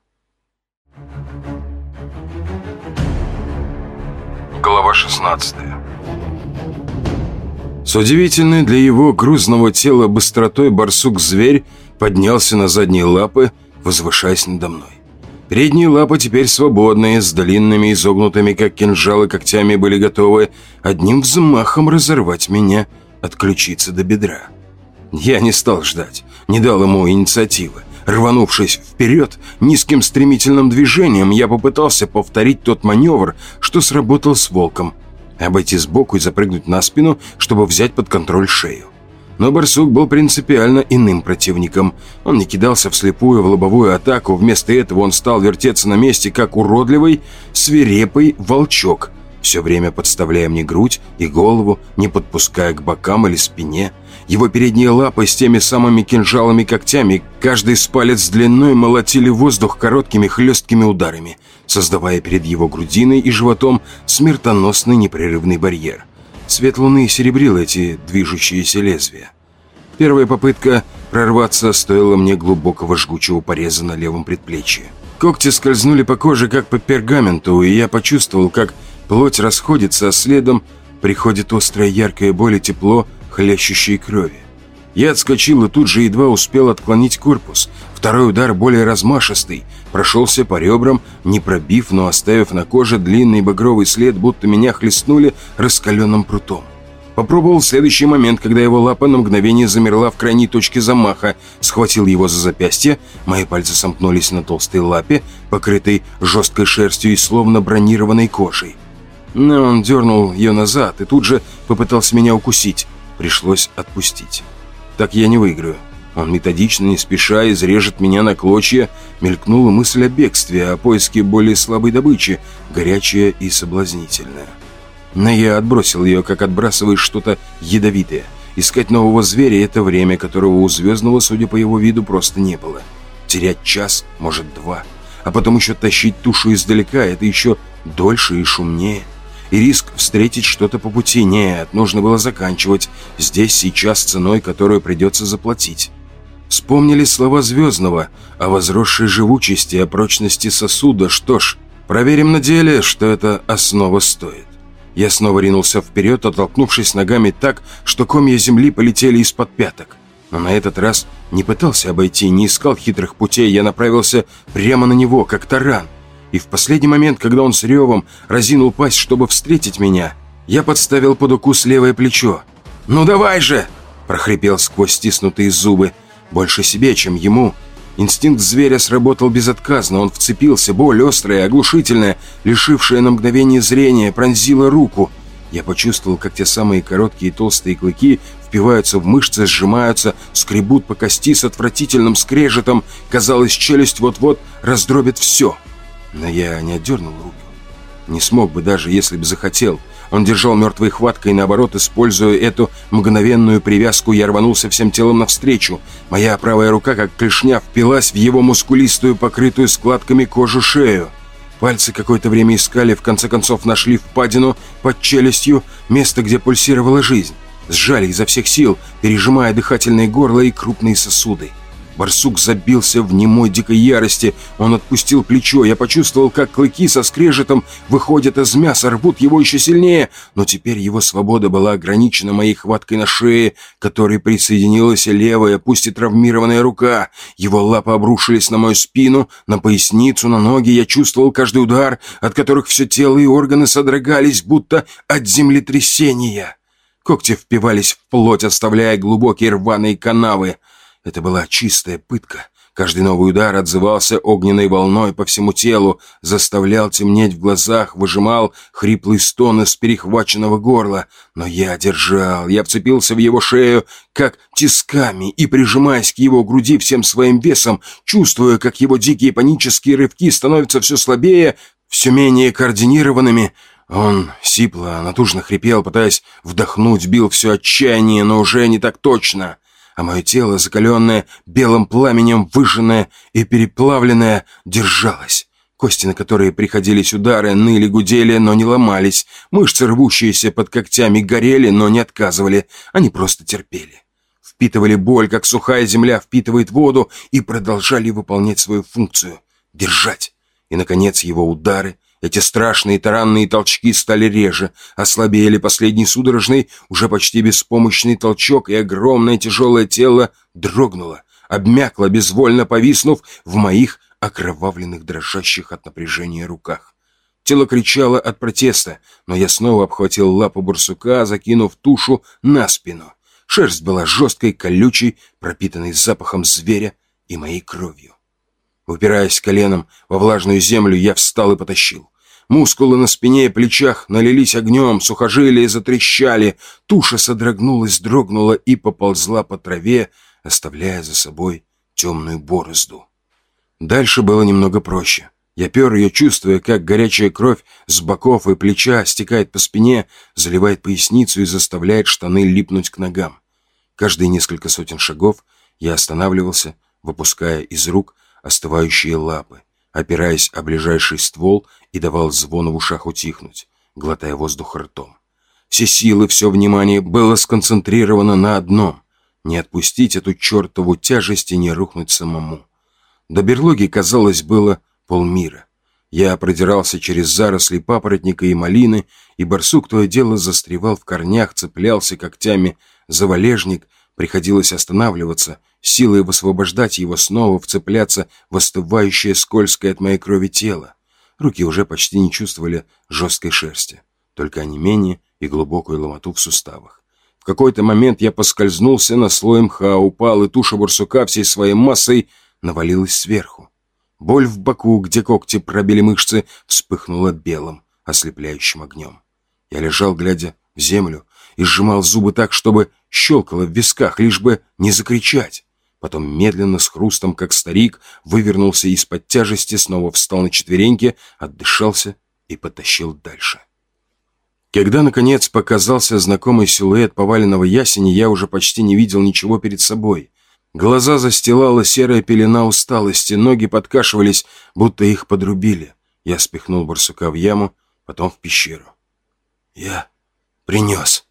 Глава 16 с удивительной для его грузного тела быстротой барсук-зверь поднялся на задние лапы, возвышаясь надо мной. Передние лапы теперь свободные, с длинными изогнутыми, как кинжалы, когтями были готовы одним взмахом разорвать меня от ключицы до бедра. Я не стал ждать, не дал ему инициативы. Рванувшись вперед, низким стремительным движением я попытался повторить тот маневр, что сработал с волком – обойти сбоку и запрыгнуть на спину, чтобы взять под контроль шею. Но барсук был принципиально иным противником. Он не кидался вслепую в лобовую атаку, вместо этого он стал вертеться на месте, как уродливый, свирепый волчок, все время подставляя мне грудь и голову, не подпуская к бокам или спине. Его передние лапы с теми самыми кинжалами-когтями, каждый с палец длиной молотили воздух короткими хлесткими ударами – создавая перед его грудиной и животом смертоносный непрерывный барьер. Свет луны серебрил эти движущиеся лезвия. Первая попытка прорваться стоила мне глубокого жгучего пореза на левом предплечье. Когти скользнули по коже, как по пергаменту, и я почувствовал, как плоть расходится, а следом приходит острая яркая боль и тепло хлещущей крови. Я отскочил и тут же едва успел отклонить корпус. Второй удар, более размашистый, прошелся по ребрам, не пробив, но оставив на коже длинный багровый след, будто меня хлестнули раскаленным прутом. Попробовал следующий момент, когда его лапа на мгновение замерла в крайней точке замаха, схватил его за запястье, мои пальцы сомкнулись на толстой лапе, покрытой жесткой шерстью и словно бронированной кожей. Но он дернул ее назад и тут же попытался меня укусить. Пришлось отпустить. Так я не выиграю. Он методично, не спеша, изрежет меня на клочья. Мелькнула мысль о бегстве, о поиске более слабой добычи, горячая и соблазнительная. Но я отбросил ее, как отбрасываешь что-то ядовитое. Искать нового зверя — это время, которого у Звездного, судя по его виду, просто не было. Терять час, может, два. А потом еще тащить тушу издалека — это еще дольше и шумнее и риск встретить что-то по пути. Нет, нужно было заканчивать. Здесь, сейчас, ценой, которую придется заплатить. Вспомнили слова Звездного о возросшей живучести, о прочности сосуда. Что ж, проверим на деле, что эта основа стоит. Я снова ринулся вперед, оттолкнувшись ногами так, что комья земли полетели из-под пяток. Но на этот раз Не пытался обойти, не искал хитрых путей, я направился прямо на него, как таран. И в последний момент, когда он с ревом разинул пасть, чтобы встретить меня, я подставил под укус левое плечо. «Ну давай же!» – прохрипел сквозь стиснутые зубы. Больше себе, чем ему. Инстинкт зверя сработал безотказно. Он вцепился, боль острая, оглушительная, лишившая на мгновение зрения, пронзила руку. Я почувствовал, как те самые короткие толстые клыки впиваются в мышцы, сжимаются, скребут по кости с отвратительным скрежетом. Казалось, челюсть вот-вот раздробит все. Но я не отдернул руку. Не смог бы даже, если бы захотел. Он держал мертвой хваткой, наоборот, используя эту мгновенную привязку, я рванулся всем телом навстречу. Моя правая рука, как клешня, впилась в его мускулистую, покрытую складками кожу шею. Пальцы какое-то время искали, в конце концов нашли впадину под челюстью, место, где пульсировала жизнь. Сжали изо всех сил, пережимая дыхательные горла и крупные сосуды. Барсук забился в немой дикой ярости. Он отпустил плечо. Я почувствовал, как клыки со скрежетом выходят из мяса, рвут его еще сильнее. Но теперь его свобода была ограничена моей хваткой на шее, которой присоединилась левая, пусть и травмированная рука. Его лапы обрушились на мою спину, на поясницу, на ноги. Я чувствовал каждый удар, от которых все тело и органы содрогались, будто от землетрясения. Когти впивались в плоть, оставляя глубокие рваные канавы. Это была чистая пытка. Каждый новый удар отзывался огненной волной по всему телу, заставлял темнеть в глазах, выжимал хриплый стон из перехваченного горла. Но я держал, я вцепился в его шею, как тисками, и, прижимаясь к его груди всем своим весом, чувствуя, как его дикие панические рывки становятся все слабее, все менее координированными, он сипло, натужно хрипел, пытаясь вдохнуть, бил все отчаяние, но уже не так точно а мое тело, закаленное белым пламенем, выжженное и переплавленное, держалось. Кости, на которые приходились удары, ныли, гудели, но не ломались. Мышцы, рвущиеся под когтями, горели, но не отказывали. Они просто терпели. Впитывали боль, как сухая земля впитывает воду, и продолжали выполнять свою функцию — держать. И, наконец, его удары, эти страшные таранные толчки стали реже, ослабели последний судорожный, уже почти беспомощный толчок, и огромное тяжелое тело дрогнуло, обмякло, безвольно повиснув в моих окровавленных, дрожащих от напряжения руках. Тело кричало от протеста, но я снова обхватил лапу барсука, закинув тушу на спину. Шерсть была жесткой, колючей, пропитанной запахом зверя и моей кровью. Упираясь коленом во влажную землю, я встал и потащил. Мускулы на спине и плечах налились огнем, сухожилия затрещали, туша содрогнулась, дрогнула и поползла по траве, оставляя за собой темную борозду. Дальше было немного проще. Я пер ее, чувствуя, как горячая кровь с боков и плеча стекает по спине, заливает поясницу и заставляет штаны липнуть к ногам. Каждые несколько сотен шагов я останавливался, выпуская из рук остывающие лапы опираясь о ближайший ствол и давал звону в ушах утихнуть, глотая воздух ртом. Все силы, все внимание было сконцентрировано на одном — не отпустить эту чертову тяжесть и не рухнуть самому. До берлоги, казалось, было полмира. Я продирался через заросли папоротника и малины, и барсук то и дело застревал в корнях, цеплялся когтями за валежник, приходилось останавливаться — силой высвобождать его снова, вцепляться в остывающее скользкое от моей крови тело. Руки уже почти не чувствовали жесткой шерсти, только онемение и глубокую ломоту в суставах. В какой-то момент я поскользнулся на слой мха, упал, и туша барсука всей своей массой навалилась сверху. Боль в боку, где когти пробили мышцы, вспыхнула белым, ослепляющим огнем. Я лежал, глядя в землю, и сжимал зубы так, чтобы щелкало в висках, лишь бы не закричать. Потом медленно, с хрустом, как старик, вывернулся из-под тяжести, снова встал на четвереньки, отдышался и потащил дальше. Когда, наконец, показался знакомый силуэт поваленного ясени, я уже почти не видел ничего перед собой. Глаза застилала серая пелена усталости, ноги подкашивались, будто их подрубили. Я спихнул барсука в яму, потом в пещеру. «Я принес!»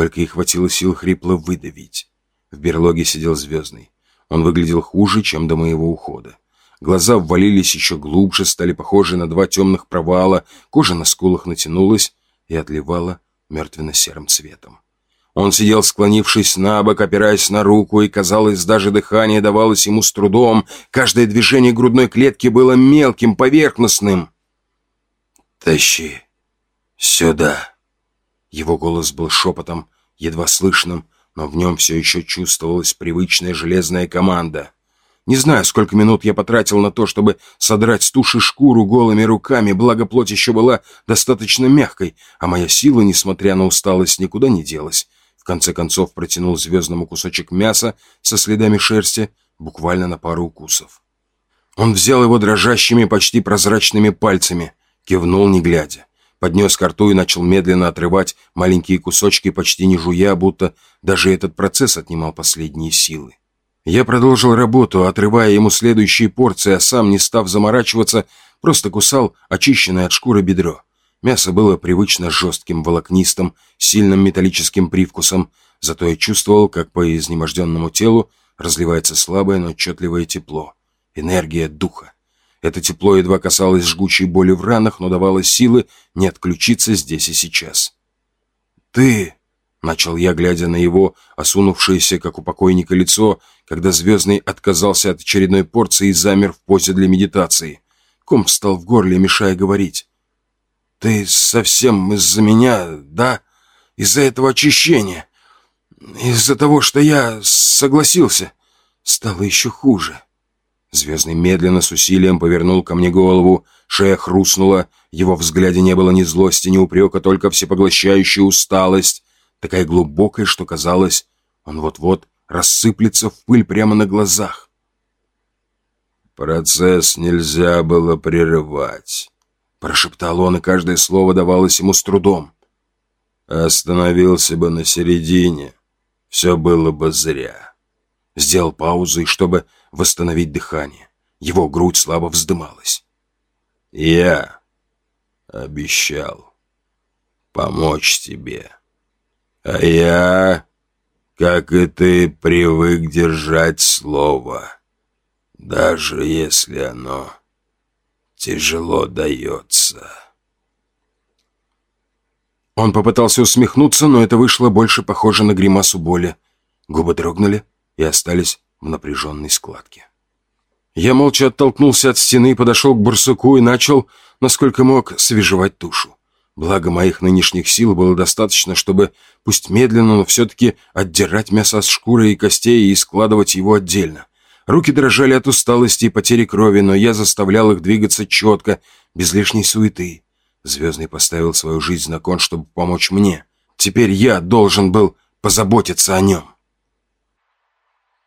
Только и хватило сил хрипло выдавить. В берлоге сидел Звездный. Он выглядел хуже, чем до моего ухода. Глаза ввалились еще глубже, стали похожи на два темных провала, кожа на скулах натянулась и отливала мертвенно-серым цветом. Он сидел, склонившись на бок, опираясь на руку, и, казалось, даже дыхание давалось ему с трудом. Каждое движение грудной клетки было мелким, поверхностным. «Тащи сюда!» Его голос был шепотом, едва слышным, но в нем все еще чувствовалась привычная железная команда. Не знаю, сколько минут я потратил на то, чтобы содрать с туши шкуру голыми руками, благо плоть еще была достаточно мягкой, а моя сила, несмотря на усталость, никуда не делась. В конце концов протянул звездному кусочек мяса со следами шерсти, буквально на пару укусов. Он взял его дрожащими, почти прозрачными пальцами, кивнул, не глядя. Поднес ко рту и начал медленно отрывать маленькие кусочки, почти не жуя, будто даже этот процесс отнимал последние силы. Я продолжил работу, отрывая ему следующие порции, а сам, не став заморачиваться, просто кусал очищенное от шкуры бедро. Мясо было привычно жестким, волокнистым, сильным металлическим привкусом, зато я чувствовал, как по изнеможденному телу разливается слабое, но отчетливое тепло. Энергия духа. Это тепло едва касалось жгучей боли в ранах, но давало силы не отключиться здесь и сейчас. «Ты...» Начал я, глядя на его осунувшееся, как у покойника, лицо, когда Звездный отказался от очередной порции и замер в позе для медитации. Ком встал в горле, мешая говорить. «Ты совсем из-за меня, да? Из-за этого очищения? Из-за того, что я согласился? Стало еще хуже». Звездный медленно с усилием повернул ко мне голову, шея хрустнула, его взгляде не было ни злости, ни упрека, только всепоглощающая усталость такая глубокая, что казалось, он вот-вот рассыплется в пыль прямо на глазах. «Процесс нельзя было прерывать», — прошептал он, и каждое слово давалось ему с трудом. «Остановился бы на середине, все было бы зря». Сделал паузу, и чтобы восстановить дыхание, его грудь слабо вздымалась. «Я обещал помочь тебе». А я, как и ты, привык держать слово, даже если оно тяжело дается. Он попытался усмехнуться, но это вышло больше похоже на гримасу боли. Губы дрогнули и остались в напряженной складке. Я молча оттолкнулся от стены, подошел к барсуку и начал, насколько мог, свежевать тушу. Благо моих нынешних сил было достаточно, чтобы, пусть медленно, но все-таки отдирать мясо с шкуры и костей и складывать его отдельно. Руки дрожали от усталости и потери крови, но я заставлял их двигаться четко, без лишней суеты. Звездный поставил свою жизнь на кон, чтобы помочь мне. Теперь я должен был позаботиться о нем.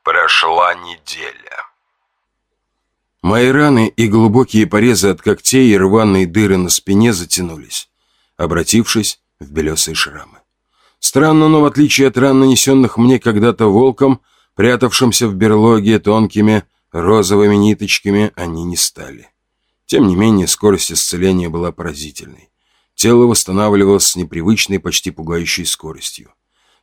Прошла неделя. Мои раны и глубокие порезы от когтей и рваные дыры на спине затянулись обратившись в белесые шрамы. Странно, но в отличие от ран, нанесенных мне когда-то волком, прятавшимся в берлоге тонкими розовыми ниточками, они не стали. Тем не менее, скорость исцеления была поразительной. Тело восстанавливалось с непривычной, почти пугающей скоростью.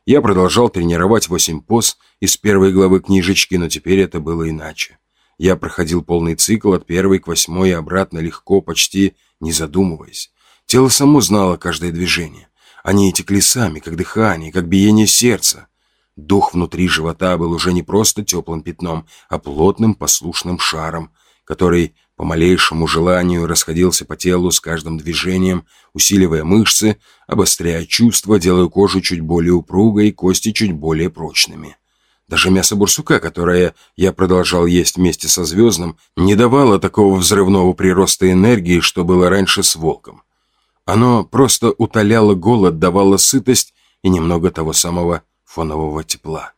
Я продолжал тренировать восемь поз из первой главы книжечки, но теперь это было иначе. Я проходил полный цикл от первой к восьмой и обратно легко, почти не задумываясь. Тело само знало каждое движение. Они текли сами, как дыхание, как биение сердца. Дух внутри живота был уже не просто теплым пятном, а плотным послушным шаром, который по малейшему желанию расходился по телу с каждым движением, усиливая мышцы, обостряя чувства, делая кожу чуть более упругой кости чуть более прочными. Даже мясо бурсука, которое я продолжал есть вместе со звездным, не давало такого взрывного прироста энергии, что было раньше с волком. Оно просто утоляло голод, давало сытость и немного того самого фонового тепла.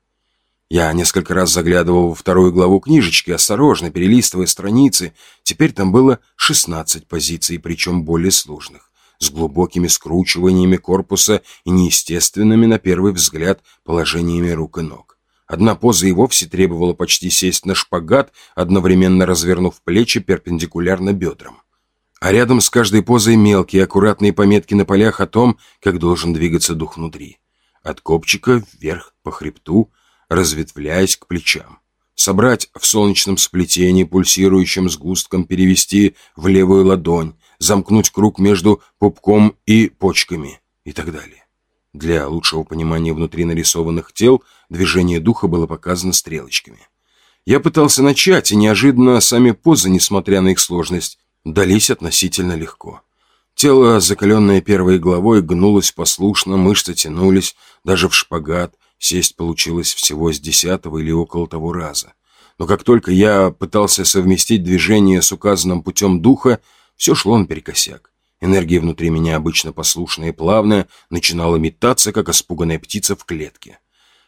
Я несколько раз заглядывал во вторую главу книжечки, осторожно перелистывая страницы. Теперь там было 16 позиций, причем более сложных, с глубокими скручиваниями корпуса и неестественными, на первый взгляд, положениями рук и ног. Одна поза и вовсе требовала почти сесть на шпагат, одновременно развернув плечи перпендикулярно бедрам а рядом с каждой позой мелкие, аккуратные пометки на полях о том, как должен двигаться дух внутри. От копчика вверх по хребту, разветвляясь к плечам. Собрать в солнечном сплетении пульсирующим сгустком, перевести в левую ладонь, замкнуть круг между пупком и почками и так далее. Для лучшего понимания внутри нарисованных тел движение духа было показано стрелочками. Я пытался начать, и неожиданно сами позы, несмотря на их сложность, дались относительно легко. Тело, закаленное первой главой, гнулось послушно, мышцы тянулись, даже в шпагат. Сесть получилось всего с десятого или около того раза. Но как только я пытался совместить движение с указанным путем духа, все шло наперекосяк. Энергия внутри меня, обычно послушная и плавная, начинала метаться, как испуганная птица в клетке.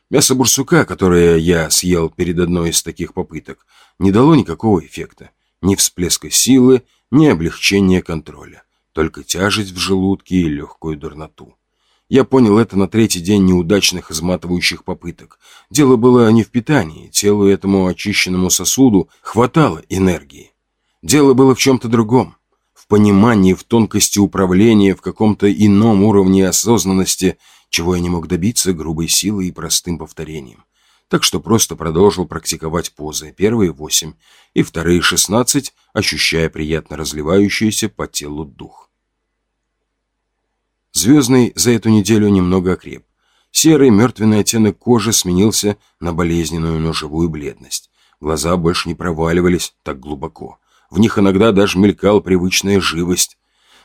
Мясо бурсука, которое я съел перед одной из таких попыток, не дало никакого эффекта. Ни всплеска силы, ни облегчения контроля. Только тяжесть в желудке и легкую дурноту. Я понял это на третий день неудачных изматывающих попыток. Дело было не в питании. Телу этому очищенному сосуду хватало энергии. Дело было в чем-то другом. В понимании, в тонкости управления, в каком-то ином уровне осознанности – чего я не мог добиться грубой силой и простым повторением. Так что просто продолжил практиковать позы, первые восемь и вторые шестнадцать, ощущая приятно разливающийся по телу дух. Звездный за эту неделю немного окреп. Серый мертвенный оттенок кожи сменился на болезненную, но живую бледность. Глаза больше не проваливались так глубоко. В них иногда даже мелькала привычная живость.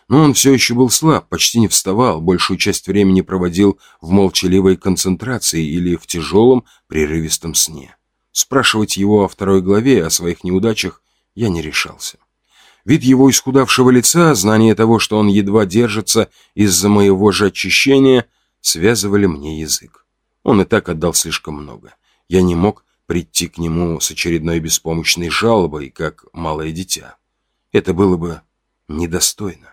Но он все еще был слаб, почти не вставал, большую часть времени проводил в молчаливой концентрации или в тяжелом, прерывистом сне. Спрашивать его о второй главе, о своих неудачах, я не решался. Вид его исхудавшего лица, знание того, что он едва держится из-за моего же очищения, связывали мне язык. Он и так отдал слишком много. Я не мог прийти к нему с очередной беспомощной жалобой, как малое дитя. Это было бы недостойно.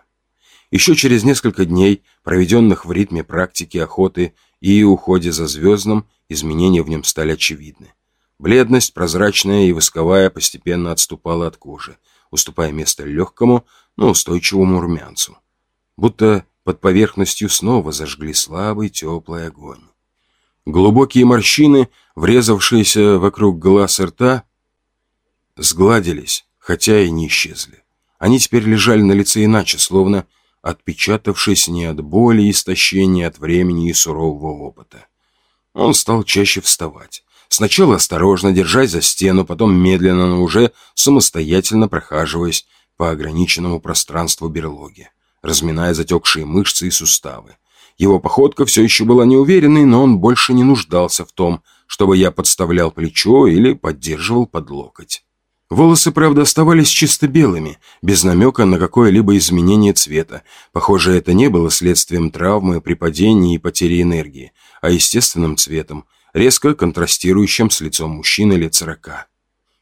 Еще через несколько дней, проведенных в ритме практики охоты и уходе за звездным, изменения в нем стали очевидны. Бледность, прозрачная и восковая, постепенно отступала от кожи, уступая место легкому, но устойчивому румянцу. Будто под поверхностью снова зажгли слабый теплый огонь. Глубокие морщины, врезавшиеся вокруг глаз и рта, сгладились, хотя и не исчезли. Они теперь лежали на лице иначе, словно отпечатавшись не от боли и истощения, от времени и сурового опыта. Он стал чаще вставать. Сначала осторожно, держась за стену, потом медленно, но уже самостоятельно прохаживаясь по ограниченному пространству берлоги, разминая затекшие мышцы и суставы. Его походка все еще была неуверенной, но он больше не нуждался в том, чтобы я подставлял плечо или поддерживал под локоть. Волосы, правда, оставались чисто белыми, без намека на какое-либо изменение цвета. Похоже, это не было следствием травмы при падении и потере энергии, а естественным цветом, резко контрастирующим с лицом мужчины лет сорока,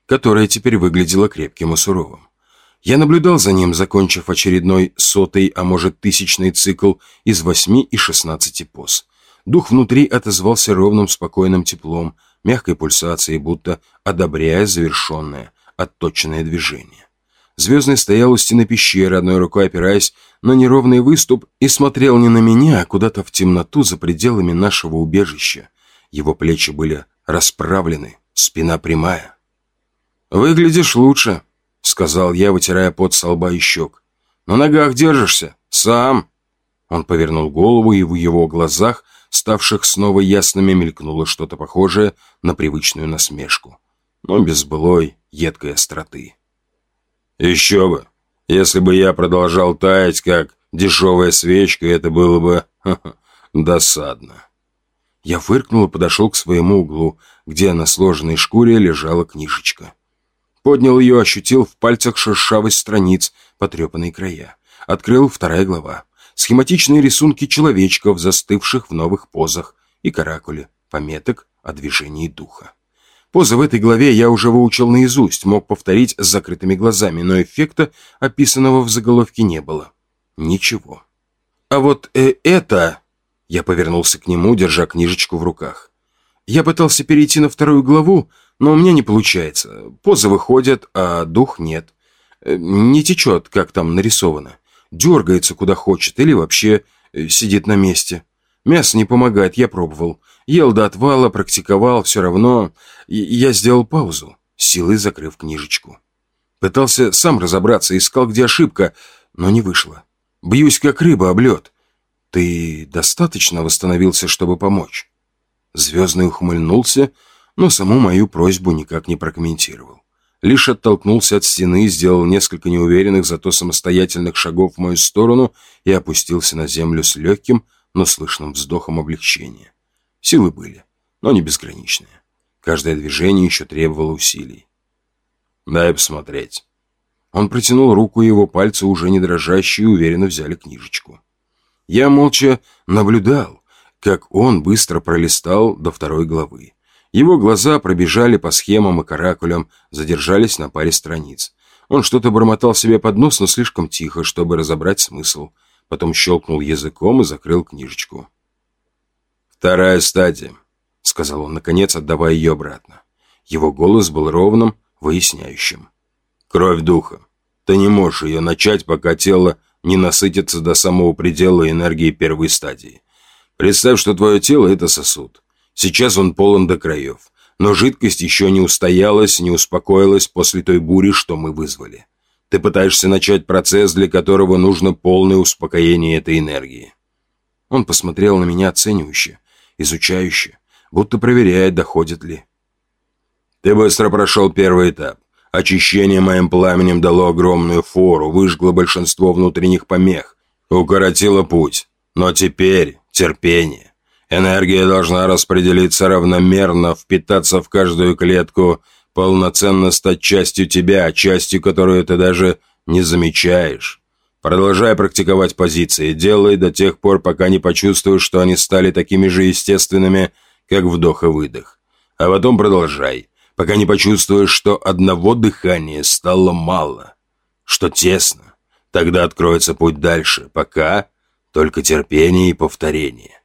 которое теперь выглядело крепким и суровым. Я наблюдал за ним, закончив очередной сотый, а может тысячный цикл из восьми и шестнадцати поз. Дух внутри отозвался ровным спокойным теплом, мягкой пульсацией, будто одобряя завершенное, отточенное движение. Звездный стоял у стены пещеры, одной рукой опираясь на неровный выступ, и смотрел не на меня, а куда-то в темноту за пределами нашего убежища. Его плечи были расправлены, спина прямая. «Выглядишь лучше», — сказал я, вытирая пот со лба и щек. «На ногах держишься? Сам!» Он повернул голову, и в его глазах, ставших снова ясными, мелькнуло что-то похожее на привычную насмешку но без былой едкой остроты. «Еще бы! Если бы я продолжал таять, как дешевая свечка, это было бы досадно». Я фыркнул и подошел к своему углу, где на сложенной шкуре лежала книжечка. Поднял ее, ощутил в пальцах шершавость страниц, потрепанные края. Открыл вторая глава. Схематичные рисунки человечков, застывших в новых позах, и каракули, пометок о движении духа. Позы в этой главе я уже выучил наизусть, мог повторить с закрытыми глазами, но эффекта, описанного в заголовке, не было. Ничего. А вот э, это... Я повернулся к нему, держа книжечку в руках. Я пытался перейти на вторую главу, но у меня не получается. Позы выходят, а дух нет. Э, не течет, как там нарисовано. Дергается куда хочет или вообще э, сидит на месте. Мясо не помогает, я пробовал. Ел до отвала, практиковал, все равно... Я сделал паузу, силой закрыв книжечку. Пытался сам разобраться, искал, где ошибка, но не вышло. Бьюсь, как рыба об лед. «Ты достаточно восстановился, чтобы помочь?» Звездный ухмыльнулся, но саму мою просьбу никак не прокомментировал. Лишь оттолкнулся от стены, сделал несколько неуверенных, зато самостоятельных шагов в мою сторону и опустился на землю с легким, но слышным вздохом облегчения. Силы были, но не безграничные. Каждое движение еще требовало усилий. «Дай посмотреть». Он протянул руку, и его пальцы, уже не дрожащие, уверенно взяли книжечку. Я молча наблюдал, как он быстро пролистал до второй главы. Его глаза пробежали по схемам и каракулям, задержались на паре страниц. Он что-то бормотал себе под нос, но слишком тихо, чтобы разобрать смысл. Потом щелкнул языком и закрыл книжечку. «Вторая стадия», — сказал он, наконец, отдавая ее обратно. Его голос был ровным, выясняющим. «Кровь духа. Ты не можешь ее начать, пока тело не насытится до самого предела энергии первой стадии. Представь, что твое тело – это сосуд. Сейчас он полон до краев. Но жидкость еще не устоялась, не успокоилась после той бури, что мы вызвали. Ты пытаешься начать процесс, для которого нужно полное успокоение этой энергии. Он посмотрел на меня оценивающе, изучающе, будто проверяя, доходит ли. Ты быстро прошел первый этап. Очищение моим пламенем дало огромную фору, выжгло большинство внутренних помех, укоротило путь. Но теперь терпение. Энергия должна распределиться равномерно, впитаться в каждую клетку, полноценно стать частью тебя, частью, которую ты даже не замечаешь. Продолжай практиковать позиции, делай до тех пор, пока не почувствуешь, что они стали такими же естественными, как вдох и выдох. А потом продолжай пока не почувствуешь, что одного дыхания стало мало, что тесно. Тогда откроется путь дальше, пока только терпение и повторение.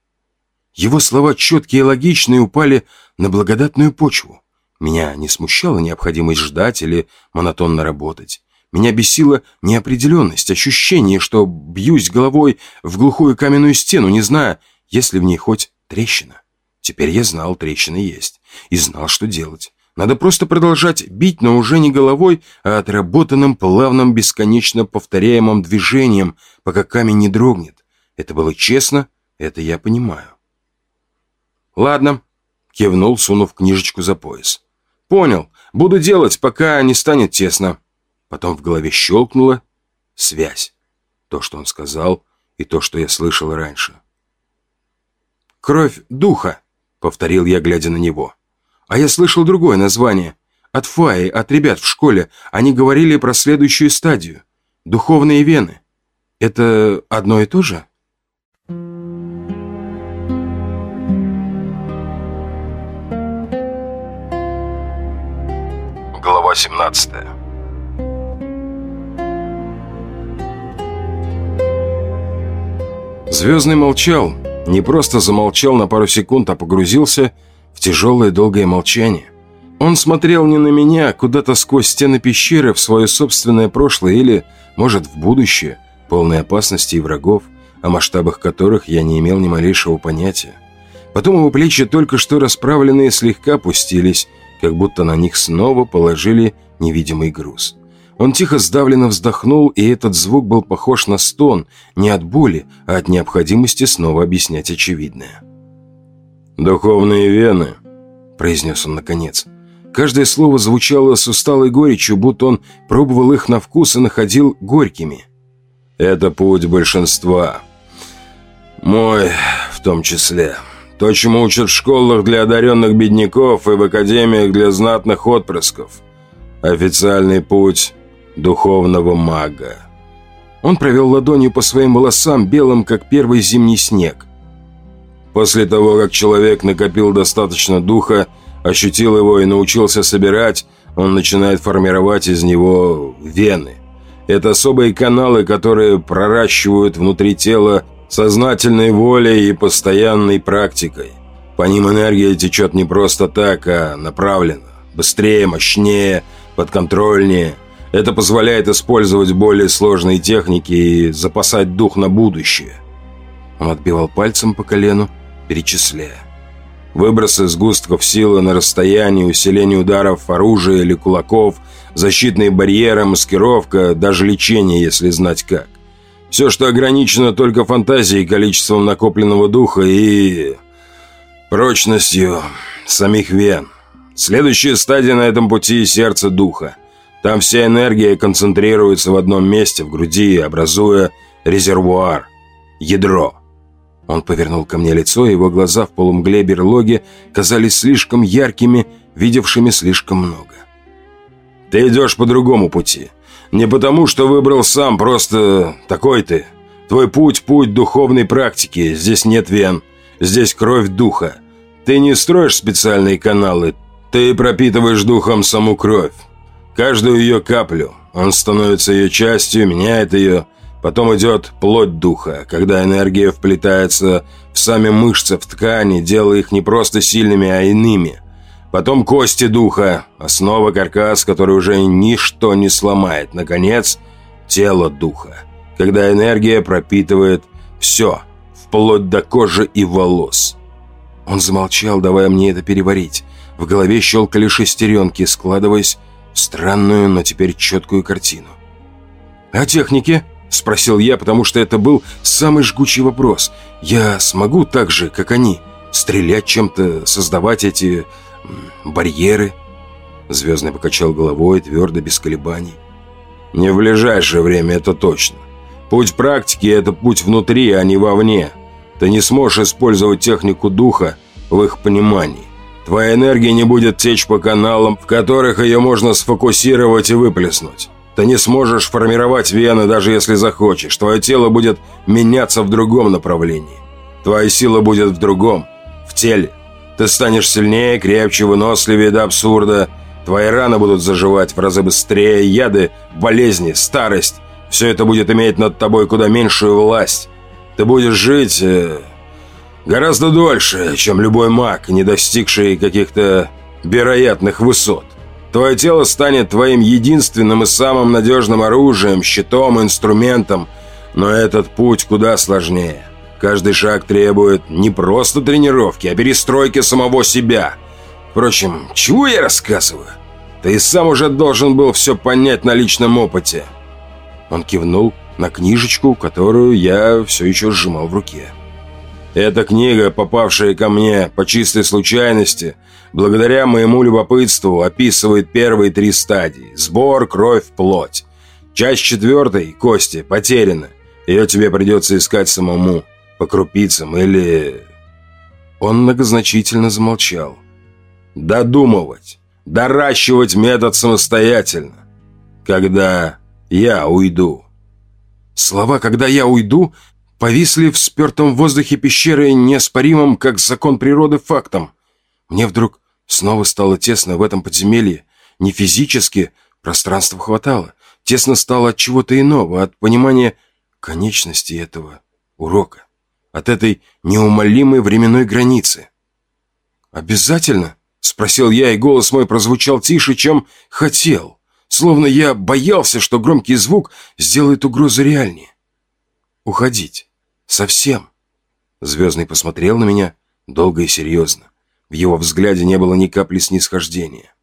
Его слова четкие и логичные упали на благодатную почву. Меня не смущала необходимость ждать или монотонно работать. Меня бесила неопределенность, ощущение, что бьюсь головой в глухую каменную стену, не зная, есть ли в ней хоть трещина. Теперь я знал, трещина есть, и знал, что делать. Надо просто продолжать бить, но уже не головой, а отработанным, плавным, бесконечно повторяемым движением, пока камень не дрогнет. Это было честно, это я понимаю. «Ладно», — кивнул, сунув книжечку за пояс. «Понял. Буду делать, пока не станет тесно». Потом в голове щелкнула связь. То, что он сказал, и то, что я слышал раньше. «Кровь духа», — повторил я, глядя на него. А я слышал другое название. От Фаи, от ребят в школе. Они говорили про следующую стадию. Духовные вены. Это одно и то же? Глава 17 Звездный молчал. Не просто замолчал на пару секунд, а погрузился тяжелое долгое молчание. Он смотрел не на меня, а куда-то сквозь стены пещеры в свое собственное прошлое или, может, в будущее, полное опасности и врагов, о масштабах которых я не имел ни малейшего понятия. Потом его плечи, только что расправленные, слегка опустились, как будто на них снова положили невидимый груз. Он тихо сдавленно вздохнул, и этот звук был похож на стон, не от боли, а от необходимости снова объяснять очевидное. «Духовные вены», — произнес он наконец. Каждое слово звучало с усталой горечью, будто он пробовал их на вкус и находил горькими. «Это путь большинства. Мой в том числе. То, чему учат в школах для одаренных бедняков и в академиях для знатных отпрысков. Официальный путь духовного мага». Он провел ладонью по своим волосам, белым, как первый зимний снег. После того, как человек накопил достаточно духа, ощутил его и научился собирать, он начинает формировать из него вены. Это особые каналы, которые проращивают внутри тела сознательной волей и постоянной практикой. По ним энергия течет не просто так, а направленно. Быстрее, мощнее, подконтрольнее. Это позволяет использовать более сложные техники и запасать дух на будущее. Он отбивал пальцем по колену, перечисляя. Выбросы сгустков силы на расстоянии, усиление ударов оружия или кулаков, защитные барьеры, маскировка, даже лечение, если знать как. Все, что ограничено только фантазией, количеством накопленного духа и... прочностью самих вен. Следующая стадия на этом пути – сердце духа. Там вся энергия концентрируется в одном месте, в груди, образуя резервуар, ядро. Он повернул ко мне лицо, и его глаза в полумгле берлоги казались слишком яркими, видевшими слишком много. «Ты идешь по другому пути. Не потому, что выбрал сам, просто такой ты. Твой путь – путь духовной практики. Здесь нет вен, здесь кровь духа. Ты не строишь специальные каналы, ты пропитываешь духом саму кровь. Каждую ее каплю. Он становится ее частью, меняет ее. Потом идет плоть духа, когда энергия вплетается в сами мышцы, в ткани, делая их не просто сильными, а иными. Потом кости духа, основа каркас, который уже ничто не сломает. Наконец, тело духа, когда энергия пропитывает все, вплоть до кожи и волос. Он замолчал, давая мне это переварить. В голове щелкали шестеренки, складываясь в странную, но теперь четкую картину. «А техники?» – спросил я, потому что это был самый жгучий вопрос. «Я смогу так же, как они, стрелять чем-то, создавать эти... барьеры?» Звездный покачал головой, твердо, без колебаний. «Не в ближайшее время, это точно. Путь практики – это путь внутри, а не вовне. Ты не сможешь использовать технику духа в их понимании. Твоя энергия не будет течь по каналам, в которых ее можно сфокусировать и выплеснуть. Ты не сможешь формировать вены, даже если захочешь. Твое тело будет меняться в другом направлении. Твоя сила будет в другом, в теле. Ты станешь сильнее, крепче, выносливее до абсурда. Твои раны будут заживать в разы быстрее, яды, болезни, старость. Все это будет иметь над тобой куда меньшую власть. Ты будешь жить... Э, Гораздо дольше, чем любой маг, не достигший каких-то вероятных высот. Твое тело станет твоим единственным и самым надежным оружием, щитом, инструментом, но этот путь куда сложнее. Каждый шаг требует не просто тренировки, а перестройки самого себя. Впрочем, чего я рассказываю? Ты сам уже должен был все понять на личном опыте. Он кивнул на книжечку, которую я все еще сжимал в руке. Эта книга, попавшая ко мне по чистой случайности, благодаря моему любопытству, описывает первые три стадии – сбор, кровь, плоть. Часть четвертой, кости, потеряна. Ее тебе придется искать самому, по крупицам или... Он многозначительно замолчал. Додумывать, доращивать метод самостоятельно. Когда я уйду. Слова «когда я уйду» повисли в спертом воздухе пещеры неоспоримым, как закон природы, фактом. Мне вдруг снова стало тесно в этом подземелье. Не физически, пространства хватало. Тесно стало от чего-то иного, от понимания конечности этого урока. От этой неумолимой временной границы. «Обязательно?» — спросил я, и голос мой прозвучал тише, чем хотел. Словно я боялся, что громкий звук сделает угрозу реальнее. «Уходить». Совсем. Звездный посмотрел на меня долго и серьезно. В его взгляде не было ни капли снисхождения.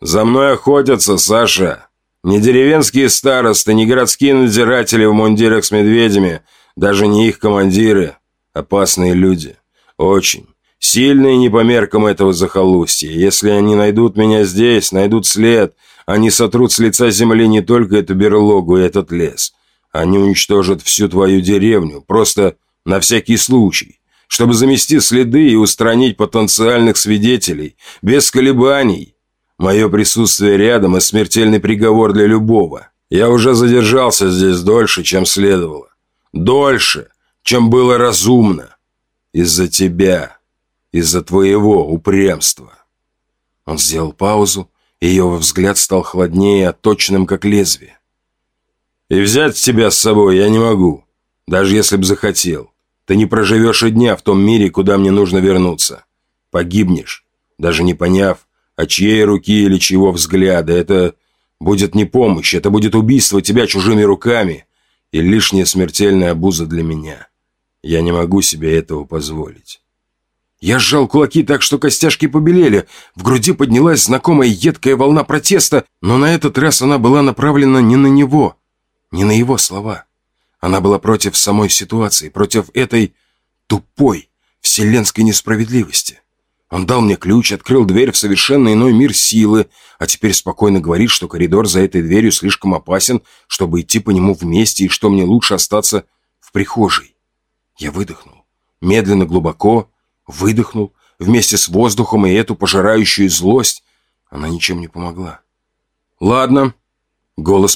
«За мной охотятся, Саша. Не деревенские старосты, не городские надзиратели в мундирах с медведями, даже не их командиры. Опасные люди. Очень. Сильные не по меркам этого захолустья. Если они найдут меня здесь, найдут след, они сотрут с лица земли не только эту берлогу и этот лес, они уничтожат всю твою деревню, просто на всякий случай, чтобы замести следы и устранить потенциальных свидетелей, без колебаний. Мое присутствие рядом и смертельный приговор для любого. Я уже задержался здесь дольше, чем следовало. Дольше, чем было разумно. Из-за тебя, из-за твоего упрямства. Он сделал паузу, и ее взгляд стал холоднее и отточенным, как лезвие. И взять тебя с собой я не могу, даже если б захотел. Ты не проживешь и дня в том мире, куда мне нужно вернуться. Погибнешь, даже не поняв, от чьей руки или чьего взгляда. Это будет не помощь, это будет убийство тебя чужими руками и лишняя смертельная обуза для меня. Я не могу себе этого позволить. Я сжал кулаки так, что костяшки побелели. В груди поднялась знакомая едкая волна протеста, но на этот раз она была направлена не на него, не на его слова. Она была против самой ситуации, против этой тупой вселенской несправедливости. Он дал мне ключ, открыл дверь в совершенно иной мир силы, а теперь спокойно говорит, что коридор за этой дверью слишком опасен, чтобы идти по нему вместе, и что мне лучше остаться в прихожей. Я выдохнул. Медленно, глубоко, выдохнул, вместе с воздухом и эту пожирающую злость. Она ничем не помогла. «Ладно». Голос